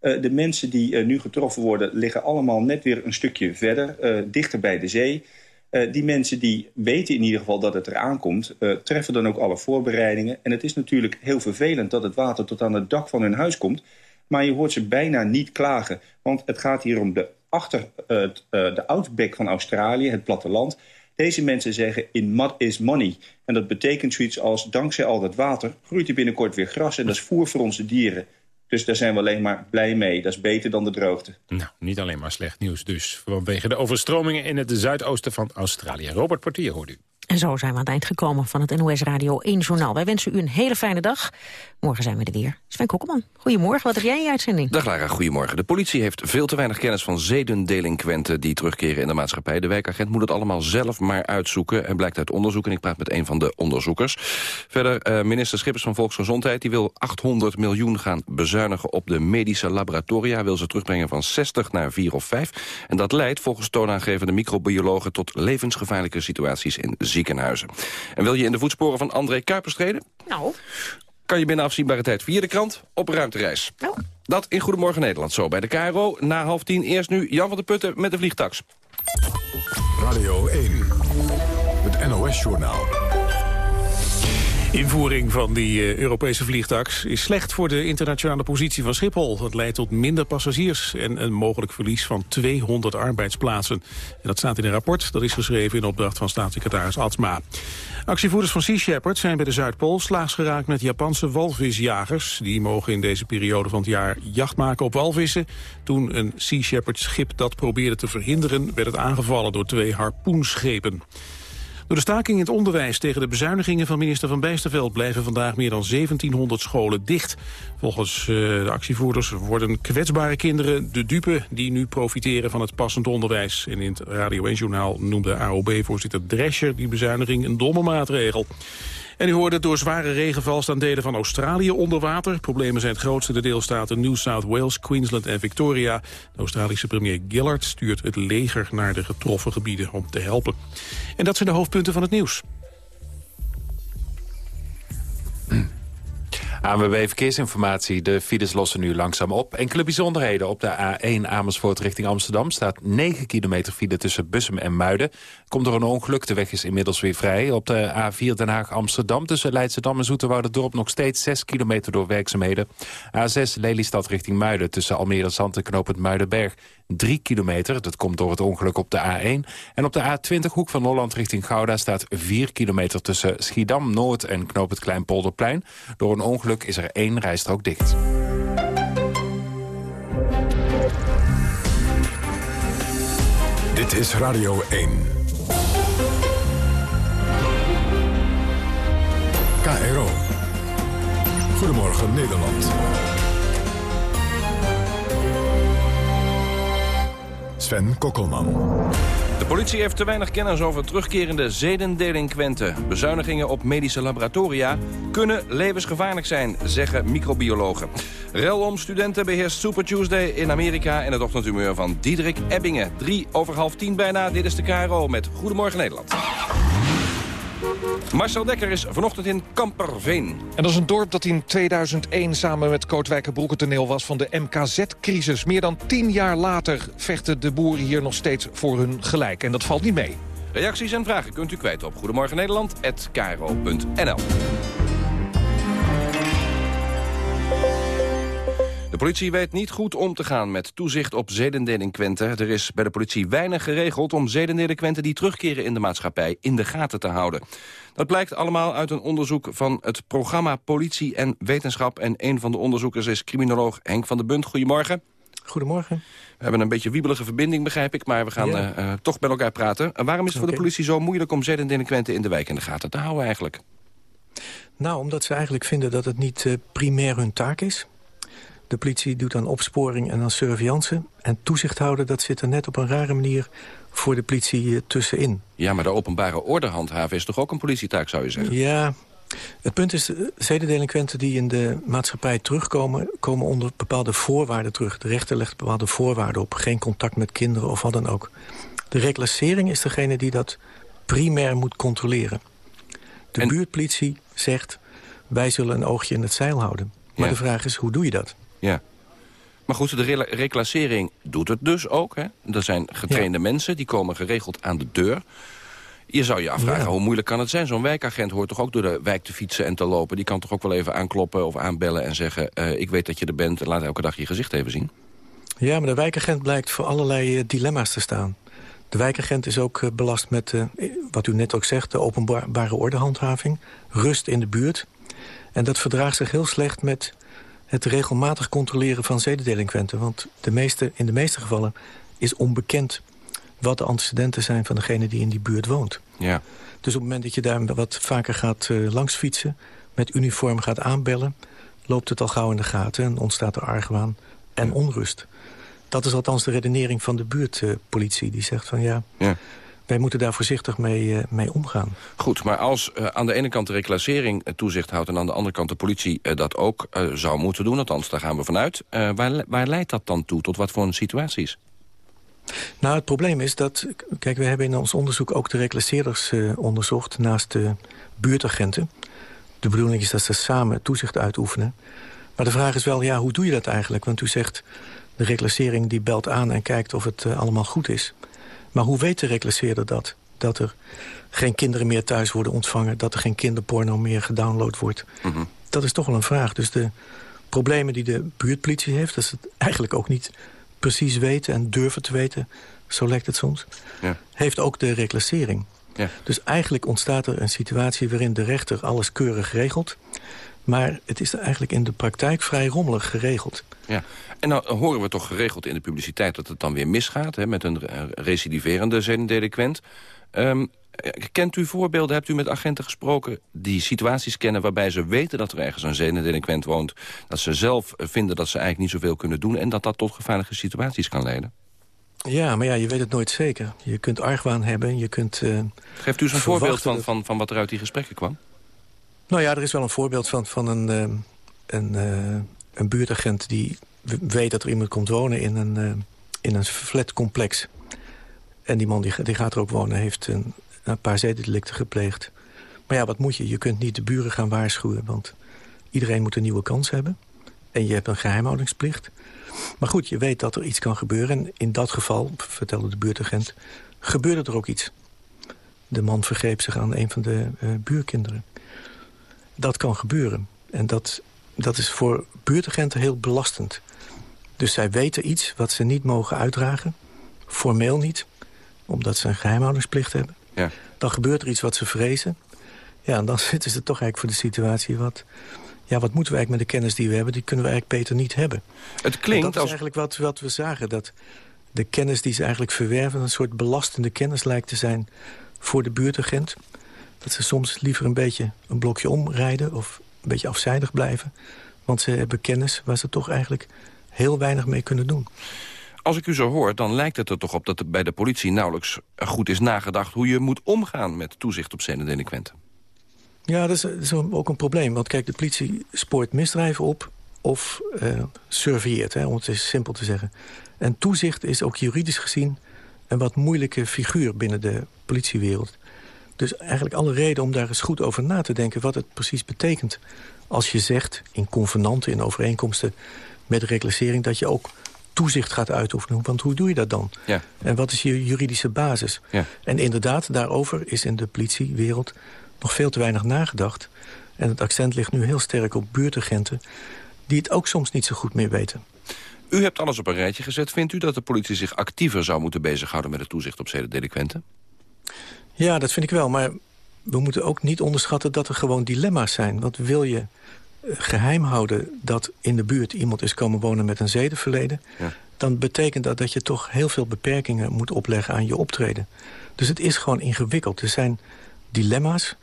Speaker 25: Uh, de mensen die nu getroffen worden liggen allemaal net weer een stukje verder. dichter bij de zee. Uh, die mensen die weten in ieder geval dat het eraan komt... Uh, treffen dan ook alle voorbereidingen. En het is natuurlijk heel vervelend dat het water tot aan het dak van hun huis komt. Maar je hoort ze bijna niet klagen. Want het gaat hier om de, achter, uh, de outback van Australië, het platteland. Deze mensen zeggen in mud is money. En dat betekent zoiets als dankzij al dat water... groeit er binnenkort weer gras en dat is voer voor onze dieren. Dus daar zijn we alleen maar blij mee. Dat is beter dan de droogte.
Speaker 7: Nou, niet alleen maar slecht nieuws dus. Vanwege de overstromingen in het zuidoosten van Australië. Robert Portier hoort u.
Speaker 6: En zo zijn we aan het eind gekomen van het NOS Radio 1 Journaal. Wij wensen u een hele fijne dag. Morgen zijn we er weer. Sven Kokkelman, goedemorgen. Wat heb jij in je uitzending?
Speaker 26: Dag Lara, goedemorgen. De politie heeft veel te weinig kennis van zedendelinquenten... die terugkeren in de maatschappij. De wijkagent moet het allemaal zelf maar uitzoeken. En blijkt uit onderzoek, en ik praat met een van de onderzoekers. Verder, uh, minister Schippers van Volksgezondheid... die wil 800 miljoen gaan bezuinigen op de medische laboratoria. Wil ze terugbrengen van 60 naar 4 of 5. En dat leidt volgens toonaangevende microbiologen... tot levensgevaarlijke situaties in. En wil je in de voetsporen van André Kuipers treden?
Speaker 6: Nou
Speaker 26: kan je binnen afzienbare tijd via de krant op ruimtereis.
Speaker 6: Nou.
Speaker 26: Dat in Goedemorgen Nederland. Zo bij de KRO. Na half tien eerst nu Jan van der Putten met de vliegtax.
Speaker 1: Radio 1. Het NOS-journaal.
Speaker 2: Invoering van die uh, Europese vliegtax is slecht voor de internationale positie van Schiphol. Het leidt tot minder passagiers en een mogelijk verlies van 200 arbeidsplaatsen. En dat staat in een rapport dat is geschreven in opdracht van staatssecretaris Atsma. Actievoerders van Sea Shepherd zijn bij de Zuidpool slaags geraakt met Japanse walvisjagers. Die mogen in deze periode van het jaar jacht maken op walvissen. Toen een Sea Shepherd schip dat probeerde te verhinderen... werd het aangevallen door twee harpoenschepen. Door de staking in het onderwijs tegen de bezuinigingen van minister Van Bijsterveld blijven vandaag meer dan 1700 scholen dicht. Volgens uh, de actievoerders worden kwetsbare kinderen de dupe die nu profiteren van het passend onderwijs. En in het Radio 1-journaal noemde AOB-voorzitter Drescher die bezuiniging een domme maatregel. En u hoorde door zware regenval staan delen van Australië onder water. Problemen zijn het grootste de deelstaten New South Wales, Queensland en Victoria. De Australische premier Gillard stuurt het leger naar de getroffen gebieden om te helpen. En dat zijn de hoofdpunten van het nieuws.
Speaker 3: ANWB Verkeersinformatie. De files lossen nu langzaam op. Enkele bijzonderheden. Op de A1 Amersfoort richting Amsterdam staat 9 kilometer file tussen Bussum en Muiden. Komt door een ongeluk. De weg is inmiddels weer vrij. Op de A4 Den Haag-Amsterdam tussen Leidschendam en Dorp nog steeds 6 kilometer door werkzaamheden. A6 Lelystad richting Muiden tussen Almere Zand en Knopend Muidenberg. 3 kilometer. Dat komt door het ongeluk op de A1. En op de A20 Hoek van Holland richting Gouda staat 4 kilometer tussen Schiedam-Noord en Knoop het Kleinpolderplein. Door een ongeluk is er één rijstrook dicht.
Speaker 1: Dit is Radio 1. KRO. Goedemorgen Nederland. Sven Kokkelman.
Speaker 26: De politie heeft te weinig kennis over terugkerende zedendelinquenten. Bezuinigingen op medische laboratoria kunnen levensgevaarlijk zijn, zeggen microbiologen. Rel om studenten beheerst Super Tuesday in Amerika... en het ochtendhumeur van Diederik Ebbingen. Drie over half tien bijna, dit is de KRO met Goedemorgen Nederland. Marcel Dekker is vanochtend in Kamperveen.
Speaker 27: En dat is een dorp dat in 2001 samen met het toneel was van de MKZ-crisis. Meer dan tien jaar later vechten de boeren hier nog steeds voor hun gelijk. En dat valt niet mee.
Speaker 26: Reacties en vragen kunt u kwijt op Goedemorgen Nederland@kro.nl. politie weet niet goed om te gaan met toezicht op zedendelinquenten. Er is bij de politie weinig geregeld om zedendelinquenten die terugkeren in de maatschappij in de gaten te houden. Dat blijkt allemaal uit een onderzoek van het programma Politie en Wetenschap. En een van de onderzoekers is criminoloog Henk van der Bunt. Goedemorgen.
Speaker 28: Goedemorgen.
Speaker 26: We hebben een beetje wiebelige verbinding, begrijp ik, maar we gaan ja. uh, toch bij elkaar praten. En waarom is het voor de politie zo moeilijk om zedendelinquenten in de wijk in de gaten te houden eigenlijk?
Speaker 28: Nou, omdat ze eigenlijk vinden dat het niet uh, primair hun taak is. De politie doet dan opsporing en dan surveillance. En toezicht houden, dat zit er net op een rare manier voor de politie uh, tussenin.
Speaker 26: Ja, maar de openbare orde handhaven is toch ook een politietaak, zou je zeggen?
Speaker 28: Ja, het punt is, zedendelinquenten die in de maatschappij terugkomen... komen onder bepaalde voorwaarden terug. De rechter legt bepaalde voorwaarden op. Geen contact met kinderen of wat dan ook. De reclassering is degene die dat primair moet controleren. De en... buurtpolitie zegt, wij zullen een oogje in het zeil houden. Maar ja. de vraag is, hoe doe je dat?
Speaker 26: Ja. Maar goed, de re reclassering doet het dus ook. Hè? Er zijn getrainde ja. mensen, die komen geregeld aan de deur. Je zou je afvragen, ja. hoe moeilijk kan het zijn? Zo'n wijkagent hoort toch ook door de wijk te fietsen en te lopen? Die kan toch ook wel even aankloppen of aanbellen en zeggen... Uh, ik weet dat je er bent en laat elke dag je gezicht even zien?
Speaker 28: Ja, maar de wijkagent blijkt voor allerlei uh, dilemma's te staan. De wijkagent is ook uh, belast met, wat u net ook zegt... de openbare ordehandhaving, rust in de buurt. En dat verdraagt zich heel slecht met het regelmatig controleren van zedendelinquenten. Want de meeste, in de meeste gevallen is onbekend wat de antecedenten zijn van degene die in die buurt woont.
Speaker 26: Ja.
Speaker 28: Dus op het moment dat je daar wat vaker gaat uh, langs fietsen... met uniform gaat aanbellen, loopt het al gauw in de gaten... en ontstaat er argwaan en onrust. Dat is althans de redenering van de buurtpolitie. die zegt van ja, ja, wij moeten daar voorzichtig mee, uh, mee omgaan.
Speaker 26: Goed, maar als uh, aan de ene kant de reclassering toezicht houdt... en aan de andere kant de politie dat ook zou moeten doen... althans, daar gaan we vanuit. waar, waar leidt dat dan toe? Tot wat voor situaties?
Speaker 28: Nou, het probleem is dat... Kijk, we hebben in ons onderzoek ook de reclasseerders onderzocht... naast de buurtagenten. De bedoeling is dat ze samen toezicht uitoefenen. Maar de vraag is wel, ja, hoe doe je dat eigenlijk? Want u zegt, de reclassering die belt aan en kijkt of het uh, allemaal goed is. Maar hoe weet de reclasseerder dat? Dat er geen kinderen meer thuis worden ontvangen... dat er geen kinderporno meer gedownload wordt. Mm -hmm. Dat is toch wel een vraag. Dus de problemen die de buurtpolitie heeft... dat is het eigenlijk ook niet precies weten en durven te weten, zo lijkt het soms, ja. heeft ook de reclassering. Ja. Dus eigenlijk ontstaat er een situatie waarin de rechter alles keurig regelt... maar het is eigenlijk in de praktijk vrij rommelig geregeld.
Speaker 26: Ja. En dan horen we toch geregeld in de publiciteit dat het dan weer misgaat... Hè, met een recidiverende zedendelinquent. Um, Kent u voorbeelden, hebt u met agenten gesproken... die situaties kennen waarbij ze weten dat er ergens een zedendelinquent woont... dat ze zelf vinden dat ze eigenlijk niet zoveel kunnen doen... en dat dat tot gevaarlijke situaties kan leiden?
Speaker 28: Ja, maar ja, je weet het nooit zeker. Je kunt argwaan hebben, je kunt uh,
Speaker 26: Geeft u eens een voorbeeld van, van, van wat er uit die gesprekken kwam?
Speaker 28: Nou ja, er is wel een voorbeeld van, van een, uh, een, uh, een buurtagent... die weet dat er iemand komt wonen in een, in een flatcomplex. En die man die, die gaat er ook wonen, heeft een paar zedendelicten gepleegd. Maar ja, wat moet je? Je kunt niet de buren gaan waarschuwen, want iedereen moet een nieuwe kans hebben. En je hebt een geheimhoudingsplicht. Maar goed, je weet dat er iets kan gebeuren. En in dat geval, vertelde de buurtagent, gebeurde er ook iets. De man vergreep zich aan een van de uh, buurkinderen. Dat kan gebeuren. En dat, dat is voor buurtagenten heel belastend. Dus zij weten iets wat ze niet mogen uitdragen. Formeel niet, omdat ze een geheimhoudingsplicht hebben. Ja. Dan gebeurt er iets wat ze vrezen. Ja, en dan *laughs* zitten ze toch eigenlijk voor de situatie wat... Ja, wat moeten we eigenlijk met de kennis die we hebben? Die kunnen we eigenlijk beter niet hebben.
Speaker 26: Het klinkt
Speaker 28: dat is
Speaker 26: als...
Speaker 28: eigenlijk wat, wat we zagen. Dat de kennis die ze eigenlijk verwerven... een soort belastende kennis lijkt te zijn voor de buurtagent. Dat ze soms liever een beetje een blokje omrijden... of een beetje afzijdig blijven. Want ze hebben kennis waar ze toch eigenlijk heel weinig mee kunnen doen.
Speaker 26: Als ik u zo hoor, dan lijkt het er toch op dat er bij de politie nauwelijks goed is nagedacht... hoe je moet omgaan met toezicht op zedendelinquenten.
Speaker 28: Ja, dat is, dat is, ook een probleem. Want kijk, de politie spoort misdrijven op of uh, surveilleert, hè, om het eens simpel te zeggen. En toezicht is ook juridisch gezien een wat moeilijke figuur binnen de politiewereld. Dus eigenlijk alle reden om daar eens goed over na te denken... wat het precies betekent als je zegt in convenanten, in overeenkomsten... met reclassering, dat je ook toezicht gaat uitoefenen. Want hoe doe je dat dan? Ja. En wat is je juridische basis? Ja. En inderdaad, daarover is in de politiewereld nog veel te weinig nagedacht. En het accent ligt nu heel sterk op buurtagenten... die het ook soms niet zo goed meer weten.
Speaker 26: U hebt alles op een rijtje gezet. Vindt u dat de politie zich actiever zou moeten bezighouden... met het toezicht op zedendelinquenten?
Speaker 28: Ja, dat vind ik wel. Maar we moeten ook niet onderschatten dat er gewoon dilemma's zijn. Wat wil je geheim houden dat in de buurt iemand is komen wonen met een zedenverleden... Ja. dan betekent dat dat je toch heel veel beperkingen moet opleggen aan je optreden. Dus het is gewoon ingewikkeld. Er zijn dilemma's,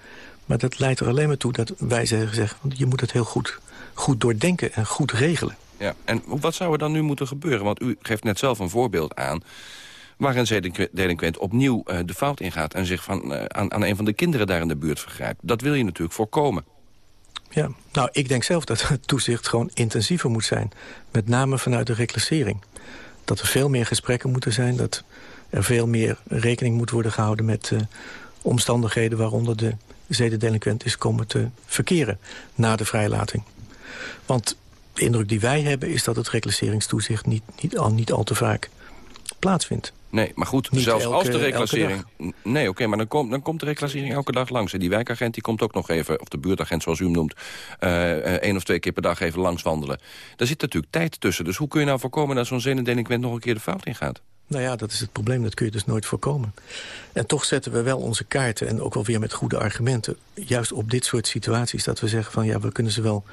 Speaker 28: maar dat leidt er alleen maar toe dat wij zeggen... je moet het heel goed, goed doordenken en goed regelen.
Speaker 26: Ja, en wat zou er dan nu moeten gebeuren? Want u geeft net zelf een voorbeeld aan waar een zedendelinquent opnieuw uh, de fout ingaat... en zich van, uh, aan, aan een van de kinderen daar in de buurt vergrijpt. Dat wil je natuurlijk voorkomen.
Speaker 28: Ja, nou, ik denk zelf dat het toezicht gewoon intensiever moet zijn. Met name vanuit de reclassering. Dat er veel meer gesprekken moeten zijn. Dat er veel meer rekening moet worden gehouden met uh, omstandigheden... waaronder de zedendelinquent is komen te verkeren na de vrijlating. Want de indruk die wij hebben is dat het reclasseringstoezicht niet, niet, al, niet al te vaak plaatsvindt.
Speaker 26: Nee, maar goed, zelfs als de reclassering... Nee, oké, maar dan, komt dan komt de reclassering elke dag langs. En die wijkagent die komt ook nog even, of de buurtagent zoals u hem noemt... Uh, één of twee keer per dag even langs wandelen. Daar zit natuurlijk tijd tussen. Dus hoe kun je nou voorkomen dat zo'n zedendelinquent nog een keer de fout ingaat?
Speaker 28: Nou ja, dat is het probleem. Dat kun je dus nooit voorkomen. En toch zetten we wel onze kaarten, en ook wel weer met goede argumenten... juist op dit soort situaties, dat we zeggen van... ja, we kunnen ze wel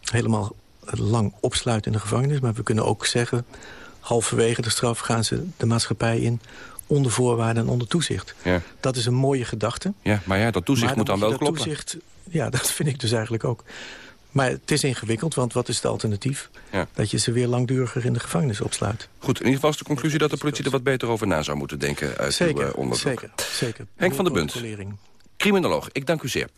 Speaker 28: helemaal lang opsluiten in de gevangenis... maar we kunnen ook zeggen halverwege de straf gaan ze de maatschappij in onder voorwaarden en onder toezicht.
Speaker 26: Ja.
Speaker 28: Dat is een mooie gedachte.
Speaker 26: Ja, maar ja, dat toezicht moet dan wel
Speaker 28: dat
Speaker 26: kloppen.
Speaker 28: Toezicht, ja, *laughs* dat vind ik dus eigenlijk ook. Maar het is ingewikkeld, want wat is het alternatief?
Speaker 26: Ja.
Speaker 28: Dat je ze weer langduriger in de gevangenis opsluit.
Speaker 26: Goed, in ieder geval is de conclusie dat de politie er wat beter over na zou moeten denken uit
Speaker 28: Zeker,
Speaker 26: uw eh, onderzoek.
Speaker 28: zeker, zeker.
Speaker 26: Henk van der Bunt, criminoloog, ik dank u zeer.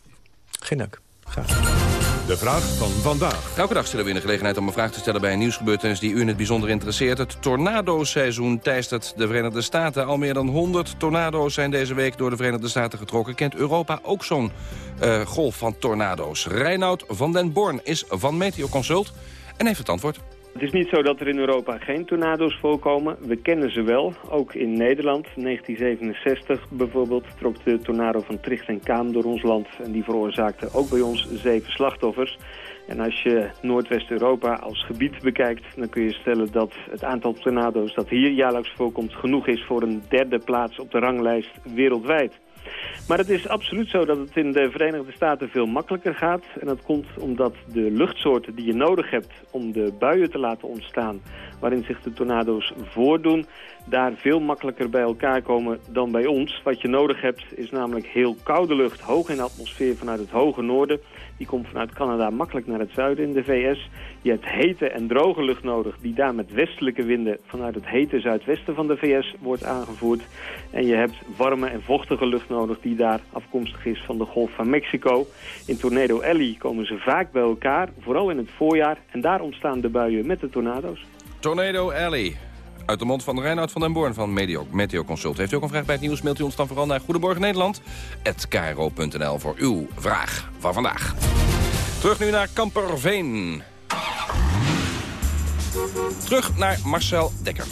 Speaker 28: Geen dank. Graag.
Speaker 1: De vraag van vandaag.
Speaker 26: Elke dag stellen we in de gelegenheid om een vraag te stellen bij een nieuwsgebeurtenis die u in het bijzonder interesseert. Het tornado-seizoen teistert de Verenigde Staten. Al meer dan 100 tornado's zijn deze week door de Verenigde Staten getrokken. Kent Europa ook zo'n eh, golf van tornado's? Reinoud van den Born is van Meteo Consult en heeft het antwoord.
Speaker 29: Het is niet zo dat er in Europa geen tornado's voorkomen. We kennen ze wel, ook in Nederland. 1967 bijvoorbeeld trok de tornado van Tricht en Kaan door ons land. En die veroorzaakte ook bij ons zeven slachtoffers. En als je Noordwest-Europa als gebied bekijkt... dan kun je stellen dat het aantal tornado's dat hier jaarlijks voorkomt... genoeg is voor een derde plaats op de ranglijst wereldwijd. Maar het is absoluut zo dat het in de Verenigde Staten veel makkelijker gaat. En dat komt omdat de luchtsoorten die je nodig hebt om de buien te laten ontstaan... waarin zich de tornado's voordoen, daar veel makkelijker bij elkaar komen dan bij ons. Wat je nodig hebt is namelijk heel koude lucht, hoog in de atmosfeer vanuit het hoge noorden. Die komt vanuit Canada makkelijk naar het zuiden in de VS. Je hebt hete en droge lucht nodig die daar met westelijke winden vanuit het hete zuidwesten van de VS wordt aangevoerd. En je hebt warme en vochtige lucht nodig die daar afkomstig is van de Golf van Mexico. In Tornado Alley komen ze vaak bij elkaar, vooral in het voorjaar. En daar ontstaan de buien met de tornado's.
Speaker 26: Tornado Alley. Uit de mond van Reinoud van den Born van Meteo, Meteo Consult. Heeft u ook een vraag bij het nieuws, mailt u ons dan vooral naar Goedemorgen Nederland. voor uw vraag van vandaag. Terug nu naar Kamperveen. Terug naar Marcel Dekker.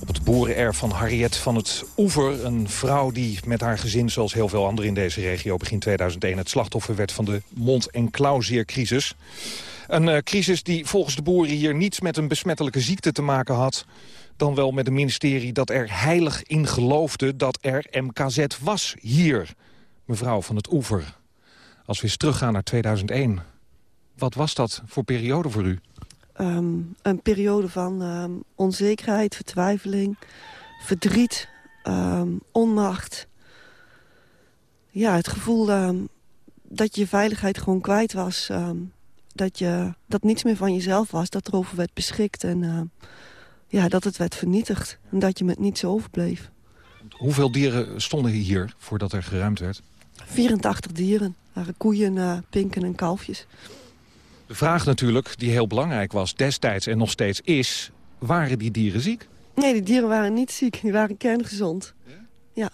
Speaker 27: Op het boerenerf van Harriet van het Oever. Een vrouw die met haar gezin, zoals heel veel anderen in deze regio... begin 2001 het slachtoffer werd van de mond- en klauwzeercrisis. Een eh, crisis die volgens de boeren hier niets met een besmettelijke ziekte te maken had... dan wel met een ministerie dat er heilig in geloofde dat er MKZ was hier. Mevrouw van het Oever, als we eens teruggaan naar 2001... wat was dat voor periode voor u?
Speaker 30: Ehm, een periode van ehm, onzekerheid, vertwijfeling, verdriet, ehm, onmacht. Ja, het gevoel dat je veiligheid gewoon kwijt was. dat, je, dat niets meer van jezelf was, dat erover werd beschikt. En ja, dat het werd vernietigd. En dat je met niets overbleef.
Speaker 27: Hoeveel dieren stonden hier voordat er geruimd werd?
Speaker 30: 84 dieren. waren koeien, eh, pinken en kalfjes.
Speaker 27: De vraag natuurlijk, die heel belangrijk was destijds en nog steeds is... waren die dieren ziek?
Speaker 30: Nee, die dieren waren niet ziek. Die waren kerngezond. Ja.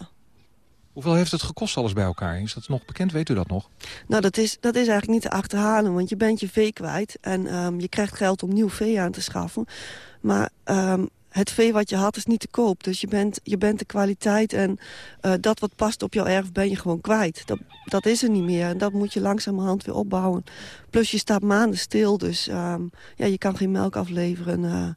Speaker 27: Hoeveel heeft het gekost alles bij elkaar? Is dat nog bekend? Weet u dat nog?
Speaker 30: Nou, dat is, dat is eigenlijk niet te achterhalen, want je bent je vee kwijt. En ehm, je krijgt geld om nieuw vee aan te schaffen. Maar ehm, het vee wat je had is niet te koop. Dus je bent, je bent de kwaliteit en eh, dat wat past op jouw erf ben je gewoon kwijt. Dat, dat is er niet meer en dat moet je langzamerhand weer opbouwen. Plus je staat maanden stil, dus ehm, ja, je kan geen melk afleveren. eh,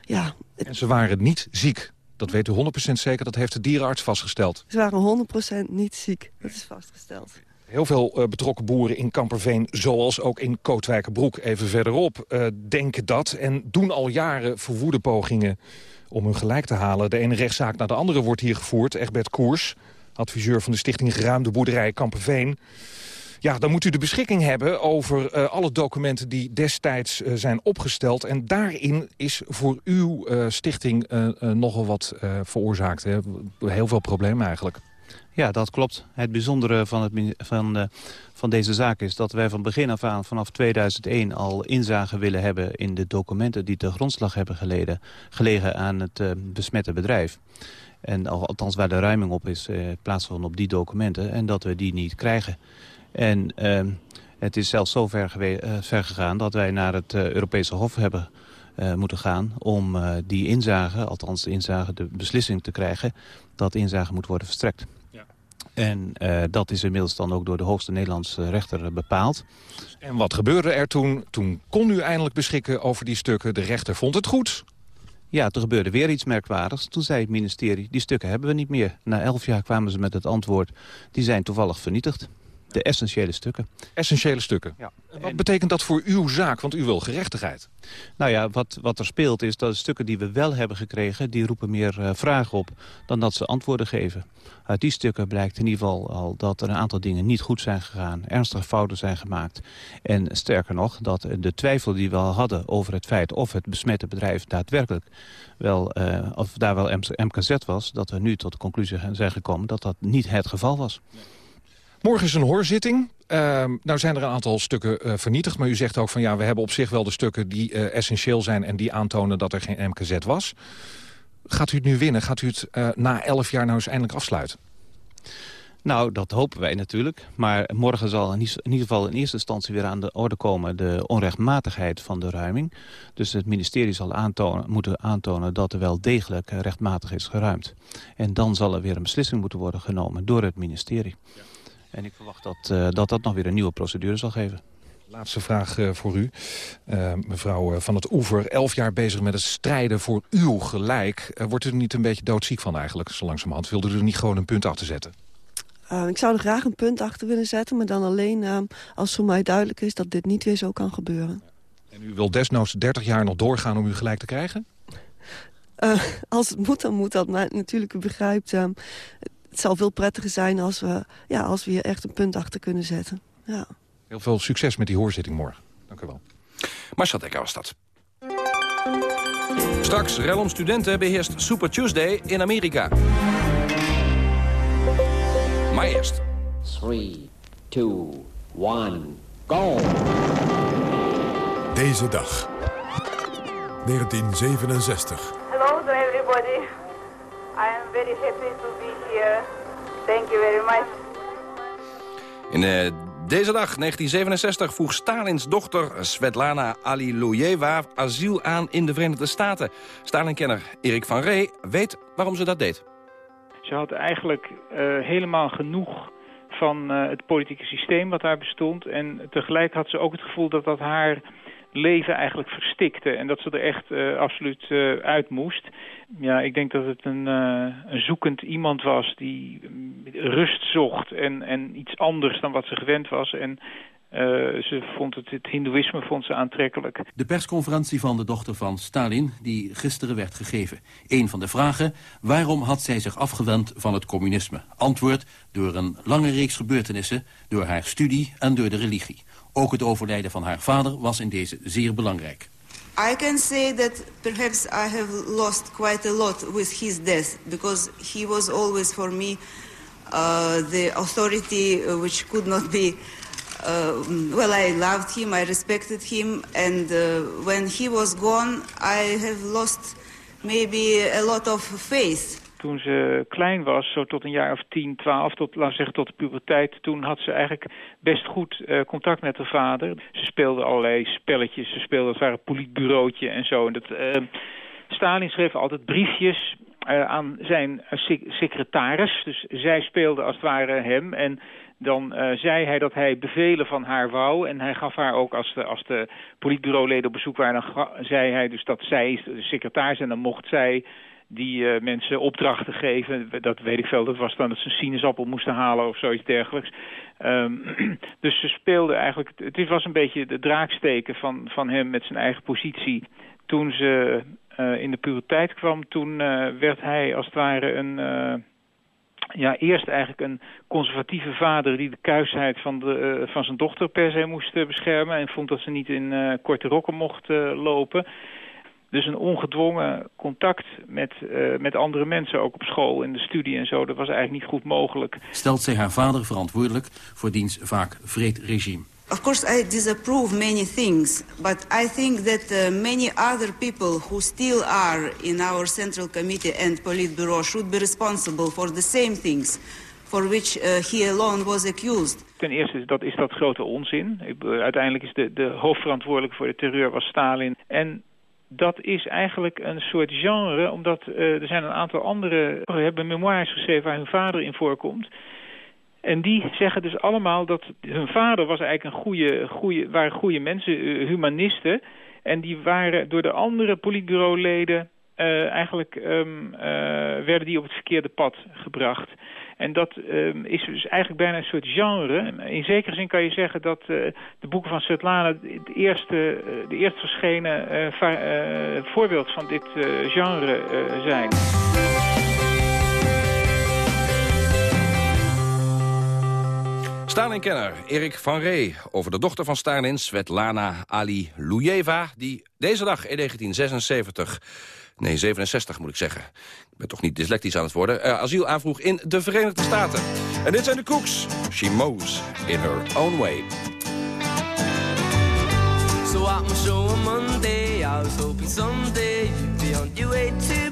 Speaker 30: ja,
Speaker 27: En ze waren niet ziek. Dat weet u 100% zeker, dat heeft de dierenarts vastgesteld.
Speaker 30: ze waren 100% niet ziek. Dat is vastgesteld.
Speaker 27: Heel veel eh, betrokken boeren in Kamperveen, zoals ook in Kootwijkerbroek even verderop, eh, denken dat en doen al jaren verwoede pogingen om hun gelijk te halen. De ene rechtszaak naar de andere wordt hier gevoerd. Egbert Koers, adviseur van de stichting Geruimde Boerderij Kamperveen. Ja, dan moet u de beschikking hebben over eh, alle documenten die destijds zijn opgesteld. En daarin is voor uw stichting nogal wat veroorzaakt. Hè? Heel veel problemen eigenlijk.
Speaker 31: Ja, dat klopt. Het bijzondere van, het, van, eh, van deze zaak is dat wij van begin af aan, vanaf 2001, al inzage willen hebben in de documenten die de grondslag hebben geleden, gelegen aan het eh, besmette bedrijf. En al- althans waar de ruiming op is, eh plaatsgevonden op die documenten en dat we die niet krijgen. En ehm, het is zelfs zo ver, gegaan dat wij naar het Europese Hof hebben moeten gaan om die inzage, althans de inzage, de beslissing te krijgen dat inzage moet worden verstrekt. En eh, dat is inmiddels dan ook door de hoogste Nederlandse rechter eh, bepaald.
Speaker 27: En wat gebeurde er toen? Toen kon u eindelijk beschikken over die stukken. De rechter vond het goed.
Speaker 31: Ja, er gebeurde weer iets merkwaardigs. Toen zei het ministerie, die stukken hebben we niet meer. Na elf jaar kwamen ze met het antwoord, die zijn toevallig vernietigd. De essentiële stukken.
Speaker 27: Essentiële stukken.
Speaker 31: Ja.
Speaker 27: Wat betekent dat voor uw zaak? Want u wil gerechtigheid.
Speaker 31: Nou ja, wat, wat er speelt is dat de stukken die we wel hebben gekregen... die roepen meer uh, vragen op dan dat ze antwoorden geven. Uit die stukken blijkt in ieder geval al dat er een aantal dingen niet goed zijn gegaan. Ernstige fouten zijn gemaakt. En sterker nog, dat de twijfel die we al hadden over het feit... of het besmette bedrijf daadwerkelijk wel, uh, of daar wel MKZ was... dat we nu tot de conclusie zijn gekomen dat dat niet het geval was.
Speaker 27: Morgen is een hoorzitting. Uh, nou zijn er een aantal stukken uh, vernietigd, maar u zegt ook van ja, we hebben op zich wel de stukken die uh, essentieel zijn en die aantonen dat er geen MKZ was. Gaat u het nu winnen? Gaat u het uh, na elf jaar nou eens eindelijk afsluiten?
Speaker 31: Nou, dat hopen wij natuurlijk. Maar morgen zal in ieder geval in eerste instantie weer aan de orde komen... de onrechtmatigheid van de ruiming. Dus het ministerie zal aantonen, moeten aantonen dat er wel degelijk rechtmatig is geruimd. En dan zal er weer een beslissing moeten worden genomen door het ministerie. Ja. En ik verwacht dat, uh, dat dat nog weer een nieuwe procedure zal geven.
Speaker 27: Laatste vraag uh, voor u. Uh, mevrouw Van het Oever, elf jaar bezig met het strijden voor uw gelijk. wordt u er niet een beetje doodziek van eigenlijk, zo langzamerhand? Wilde u er niet gewoon een punt achter zetten?
Speaker 30: Uh, ik zou er graag een punt achter willen zetten... maar dan alleen uh, als voor mij duidelijk is dat dit niet weer zo kan gebeuren.
Speaker 27: En u wil desnoods 30 jaar nog doorgaan om u gelijk te krijgen?
Speaker 30: Uh, *laughs* als het moet, dan moet dat. Maar natuurlijk, u begrijpt... het zal veel prettiger zijn als we, ja, als we hier echt een punt achter kunnen zetten. Ja.
Speaker 27: Heel veel succes met die hoorzitting morgen. Dank u wel.
Speaker 26: Marcel Dekker was dat. Straks, rel om studenten beheerst Super Tuesday in Amerika. Maar eerst.
Speaker 32: 3, 2, 1, go!
Speaker 1: Deze dag. 1967.
Speaker 33: Hello to everybody. I am very happy to be here. Thank you very much.
Speaker 26: In uh, deze dag, 1967, vroeg Stalins dochter Svetlana Aliluyeva asiel aan in de Verenigde Staten. Stalin-kenner Erik van Ree weet waarom ze dat deed.
Speaker 34: Ze had eigenlijk uh, helemaal genoeg van uh, het politieke systeem wat daar bestond. En tegelijk had ze ook het gevoel dat dat haar leven eigenlijk verstikte. En dat ze er echt uh, absoluut uit moest. Ja, ik denk dat het een, een zoekend iemand was die rust zocht. En, en iets anders dan wat ze gewend was. En uh, ze vond het, het hindoeïsme vond ze aantrekkelijk.
Speaker 35: De persconferentie van de dochter van Stalin, die gisteren werd gegeven. Een van de vragen, waarom had zij zich afgewend van het communisme? Antwoord, door een lange reeks gebeurtenissen, door haar studie en door de religie. Ook het overlijden van haar vader was in deze zeer belangrijk.
Speaker 36: I can say that perhaps I have lost quite a lot with his death, because he was always for me uh, the authority which could not be uh, well, I loved him, I respected him, and uh, when he was gone, I have lost maybe a lot of faith.
Speaker 34: Toen ze klein was, zo tot een jaar of 10, 12, tot, laten zeggen tot de puberteit... toen had ze eigenlijk best goed uh, contact met haar vader. Ze speelde allerlei spelletjes, ze speelde als het ware politbureautje en zo. En dat, uh, Stalin schreef altijd briefjes uh, aan zijn secretaris. Dus zij speelde als het ware hem en dan uh, zei hij dat hij bevelen van haar wou. En hij gaf haar ook, als de, als de politbureauleden op bezoek waren... dan zei hij dus dat zij de secretaris en dan mocht zij die uh, mensen opdrachten geven. Dat weet ik veel, dat was dan dat ze een sinaasappel moesten halen of zoiets dergelijks. Um, *clears throat* dus ze speelde eigenlijk... Het was een beetje de draaksteken van, van hem met zijn eigen positie. Toen ze uh, in de puberteit kwam, toen werd hij als het ware een ja, eerst eigenlijk een conservatieve vader die de kuisheid van, de, uh, van zijn dochter per se moest uh, beschermen. En vond dat ze niet in uh, korte rokken mocht lopen. Dus een ongedwongen contact met, met andere mensen, ook op school, in de studie en zo, dat was eigenlijk niet goed mogelijk.
Speaker 35: Stelt zij haar vader verantwoordelijk voor diens vaak vreed regime.
Speaker 36: Of course, I disapprove many things, but I think that uh, many other people who still are in our Central Committee and Politburo should be responsible for the same things for which uh, he alone was accused.
Speaker 34: Ten eerste dat is dat grote onzin. Uiteindelijk is de, de hoofdverantwoordelijke voor de terreur was Stalin. En dat is eigenlijk een soort genre, omdat uh, er zijn een aantal andere... hebben memoires geschreven waar hun vader in voorkomt... En die zeggen dus allemaal dat hun vader was eigenlijk een goede, goede, waren goede mensen, eh, humanisten. En die waren door de andere politbureauleden uh, eigenlijk um, uh, werden die op het verkeerde pad gebracht. En dat ehm, is dus eigenlijk bijna een soort genre. In zekere zin kan je zeggen dat de boeken van Svetlana de eerste, de eerst verschenen voorbeeld van dit genre zijn.
Speaker 37: Stalin-kenner Erik van Ree over de dochter van Stalin, Svetlana Ali-Lujeva... die deze dag in 1976, nee 67 moet ik zeggen... ik ben toch niet dyslectisch aan het worden... Uh, asiel aanvroeg in de Verenigde Staten. En dit zijn de Cooks. She moves in her own way. So I'm Monday, I was your way to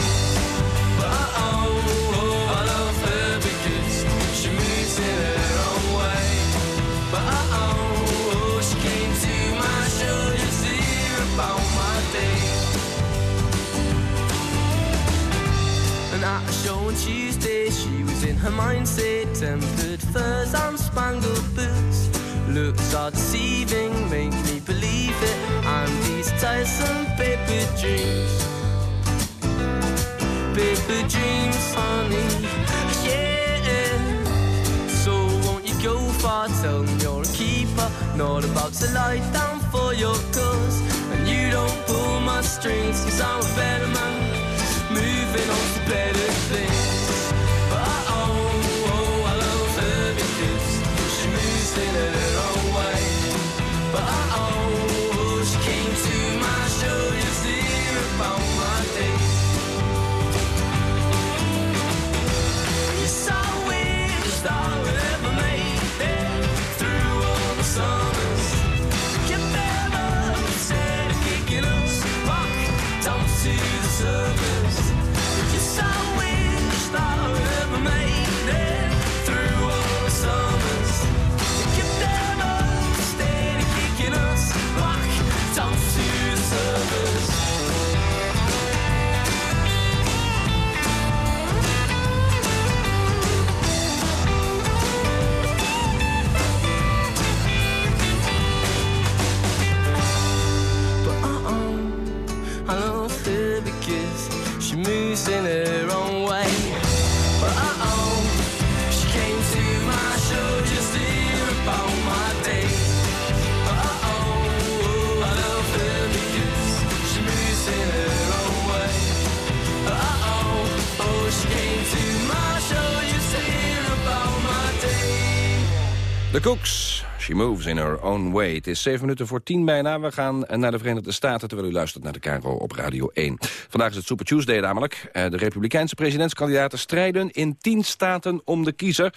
Speaker 37: Tuesday. She was in her mindset, tempered furs and spangled boots. Looks are deceiving, make me believe it. And these tiresome paper dreams, paper dreams, honey. Yeah. So won't you go far? Tell me you're a keeper, not about to lie down for your cause. And you don't pull my strings, cause I'm a better man moving on to better things. De Cooks. She moves in her own way. Het is zeven minuten voor tien bijna. We gaan naar de Verenigde Staten terwijl u luistert naar de KRO op Radio 1. Vandaag is het Super Tuesday namelijk. Eh, De republikeinse presidentskandidaten strijden in tien staten om de kiezer.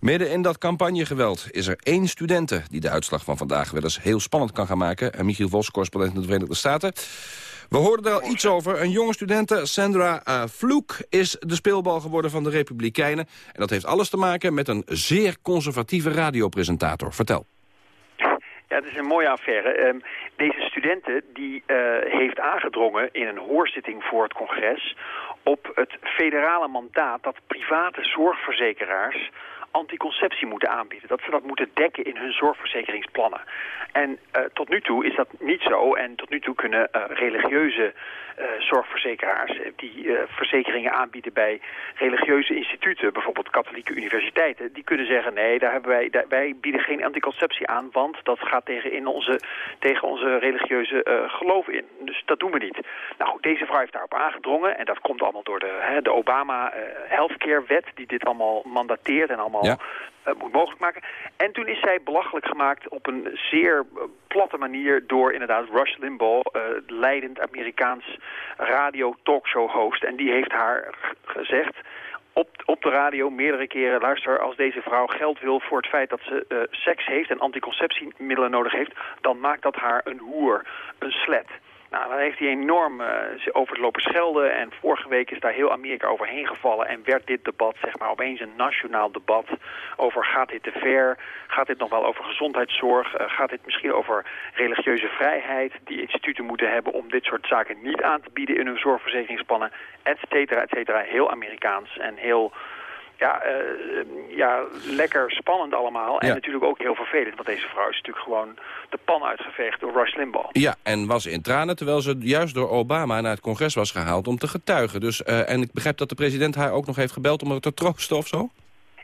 Speaker 37: Midden in dat campagnegeweld is er één studente... die de uitslag van vandaag wel eens heel spannend kan gaan maken. En Michiel Vos, correspondent in de Verenigde Staten. We hoorden er al iets over. Een jonge studente, Sandra uh, Vloek, is de speelbal geworden van de Republikeinen. En dat heeft alles te maken met een zeer conservatieve radiopresentator. Vertel.
Speaker 38: Ja, het is een mooie affaire. Ehm, deze studente die eh, heeft aangedrongen in een hoorzitting voor het congres... op het federale mandaat dat private zorgverzekeraars anticonceptie moeten aanbieden. Dat ze dat moeten dekken in hun zorgverzekeringsplannen. En uh, tot nu toe is dat niet zo. En tot nu toe kunnen uh, religieuze zorgverzekeraars... die verzekeringen aanbieden bij religieuze instituten... bijvoorbeeld katholieke universiteiten... die kunnen zeggen... nee, daar hebben wij, daar, wij bieden geen anticonceptie aan... want dat gaat tegen, in onze, tegen onze religieuze geloof in. Dus dat doen we niet. Nou, deze vrouw heeft daarop aangedrongen... en dat komt allemaal door de, de Obama Healthcare-wet... die dit allemaal mandateert en allemaal... moet mogelijk maken. En toen is zij belachelijk gemaakt op een zeer platte manier door inderdaad Rush Limbaugh, uh, leidend Amerikaans radio-talkshow-host. En die heeft haar gezegd op, op de radio meerdere keren... luister, als deze vrouw geld wil voor het feit dat ze seks heeft... en anticonceptiemiddelen nodig heeft... dan maakt dat haar een hoer, een slet. Nou, dan heeft hij enorm uh, over het lopen schelden. En vorige week is daar heel Amerika overheen gevallen. En werd dit debat, zeg maar, opeens een nationaal debat. Over gaat dit te ver? Gaat dit nog wel over gezondheidszorg? Uh, gaat dit misschien over religieuze vrijheid? Die instituten moeten hebben om dit soort zaken niet aan te bieden in hun zorgverzekeringsplannen. Et cetera, et cetera. Heel Amerikaans en heel ja, uh, ja, lekker spannend allemaal. En natuurlijk ook heel vervelend, want deze vrouw is natuurlijk gewoon de pan uitgeveegd door Rush Limbaugh.
Speaker 26: Ja, en was in tranen terwijl ze juist door Obama naar het congres was gehaald om te getuigen. Dus, uh, en ik begrijp dat de president haar ook nog heeft gebeld om haar te troosten of zo?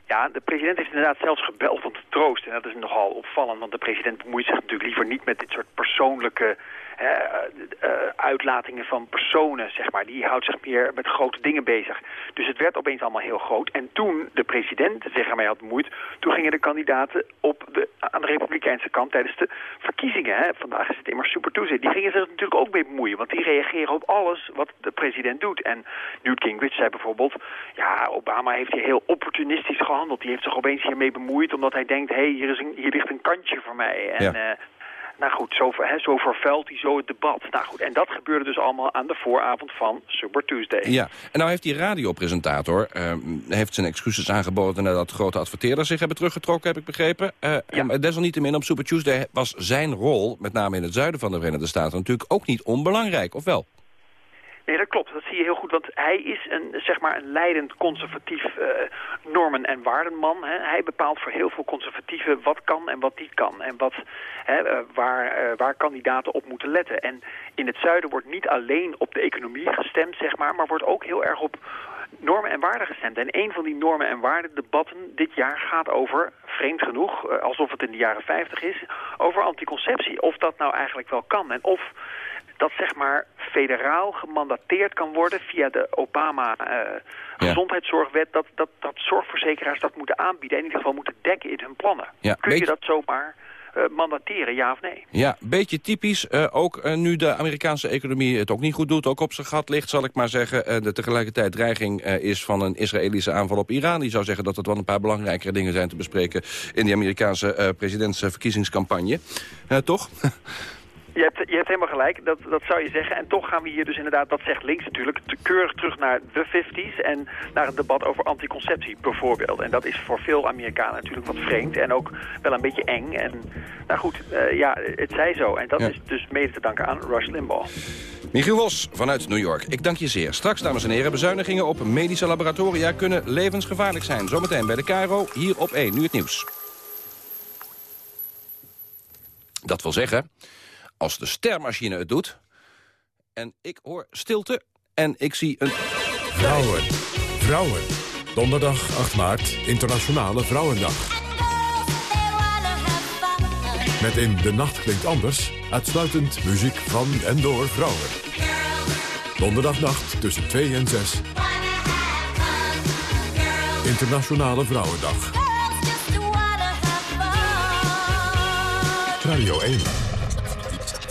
Speaker 38: Ja, de president heeft inderdaad zelfs gebeld om te troosten. En dat is nogal opvallend, want de president bemoeit zich natuurlijk liever niet met dit soort persoonlijke uh, uitlatingen van personen, zeg maar. Die houdt zich meer met grote dingen bezig. Dus het werd opeens allemaal heel groot. En toen de president zich ermee had bemoeid... toen gingen de kandidaten op de, aan de republikeinse kant tijdens de verkiezingen... Hè, vandaag is het immer super toezicht. Die gingen zich natuurlijk ook mee bemoeien. Want die reageren op alles wat de president doet. En Newt Gingrich zei bijvoorbeeld... ja, Obama heeft hier heel opportunistisch gehandeld. Die heeft zich opeens hiermee bemoeid... omdat hij denkt, hé, hey, hier, is een, hier ligt een kantje voor mij. En, ja. Nou goed, zo, hè, zo vervuilt hij zo het debat. Nou goed, en dat gebeurde dus allemaal aan de vooravond van Super Tuesday.
Speaker 26: Ja, en nou heeft die radiopresentator uh, heeft zijn excuses aangeboden... nadat grote adverteerders zich hebben teruggetrokken, heb ik begrepen. Uh, ja. Desalniettemin op Super Tuesday was zijn rol, met name in het zuiden van de Verenigde Staten... natuurlijk ook niet onbelangrijk, of wel?
Speaker 38: Nee, dat klopt. Dat zie je heel goed. Want hij is een, zeg maar, een leidend conservatief uh, normen- en waardenman. Hè. Hij bepaalt voor heel veel conservatieven wat kan en wat niet kan. En wat, hè, uh, waar, uh, waar kandidaten op moeten letten. En in het zuiden wordt niet alleen op de economie gestemd, zeg maar, maar wordt ook heel erg op normen en waarden gestemd. En een van die normen en waarden debatten dit jaar gaat over, vreemd genoeg, alsof het in de jaren 50 is, over anticonceptie. Of dat nou eigenlijk wel kan en of dat zeg maar federaal gemandateerd kan worden via de Obama uh, ja. gezondheidszorgwet, dat, dat, dat zorgverzekeraars dat moeten aanbieden, en in ieder geval moeten dekken in hun plannen.
Speaker 26: Ja,
Speaker 38: Kun je dat zomaar uh, mandateren, ja of nee?
Speaker 26: Ja, beetje typisch. Uh, ook nu de Amerikaanse economie het ook niet goed doet, ook op zijn gat ligt, zal ik maar zeggen. de tegelijkertijd dreiging is van een Israëlische aanval op Iran. Die zou zeggen dat het wel een paar belangrijkere dingen zijn te bespreken in die Amerikaanse presidentsverkiezingscampagne. toch? *laughs*
Speaker 38: Je hebt, je hebt helemaal gelijk, dat, dat zou je zeggen. En toch gaan we hier dus inderdaad, dat zegt links natuurlijk, te keurig terug naar de 50s en naar het debat over anticonceptie bijvoorbeeld. En dat is voor veel Amerikanen natuurlijk wat vreemd en ook wel een beetje eng. En nou goed, uh, ja, het zij zo. En dat ja. is dus mede te danken aan Rush Limbaugh.
Speaker 26: Michiel Vos vanuit New York. Ik dank je zeer. Straks, dames en heren, bezuinigingen op medische laboratoria kunnen levensgevaarlijk zijn. Zometeen bij de Caro, hier op 1. Nu het nieuws. Dat wil zeggen als de stermachine het doet. En ik hoor stilte en ik zie een...
Speaker 1: Vrouwen. Vrouwen. Donderdag 8 maart, Internationale Vrouwendag. Met in De Nacht Klinkt Anders uitsluitend muziek van en door vrouwen. Donderdagnacht tussen 2 en 6. Internationale Vrouwendag. Radio 1.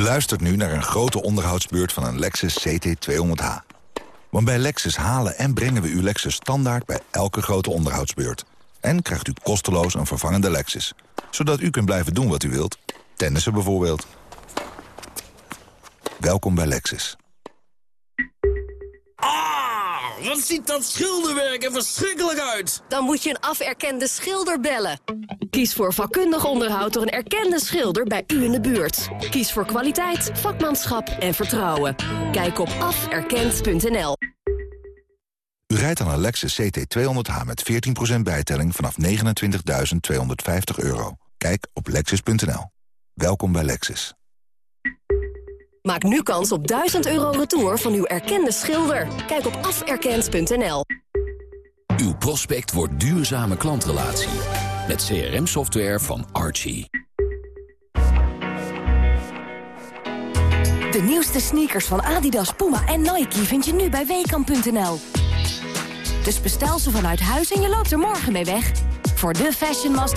Speaker 39: U luistert nu naar een grote onderhoudsbeurt van een Lexus CT200H. Want bij Lexus halen en brengen we uw Lexus standaard bij elke grote onderhoudsbeurt. En krijgt u kosteloos een vervangende Lexus. Zodat u kunt blijven doen wat u wilt. Tennissen bijvoorbeeld. Welkom bij Lexus.
Speaker 40: Wat ziet dat schilderwerk er verschrikkelijk uit.
Speaker 5: Dan moet je een aferkende schilder bellen. Kies voor vakkundig onderhoud door een erkende schilder bij u in de buurt. Kies voor kwaliteit, vakmanschap en vertrouwen. Kijk op aferkend.nl.
Speaker 39: U rijdt aan een Lexus CT200H met 14% bijtelling vanaf 29.250 euro. Kijk op lexus.nl. Welkom bij Lexus.
Speaker 5: Maak nu kans op 1000 euro retour van uw erkende schilder. Kijk op aferkend.nl.
Speaker 35: Uw prospect wordt duurzame klantrelatie. Met CRM-software van Archie.
Speaker 5: De nieuwste sneakers van Adidas, Puma en Nike vind je nu bij weekamp.nl. Dus bestel ze vanuit huis en je loopt er morgen mee weg. Voor de Fashion Must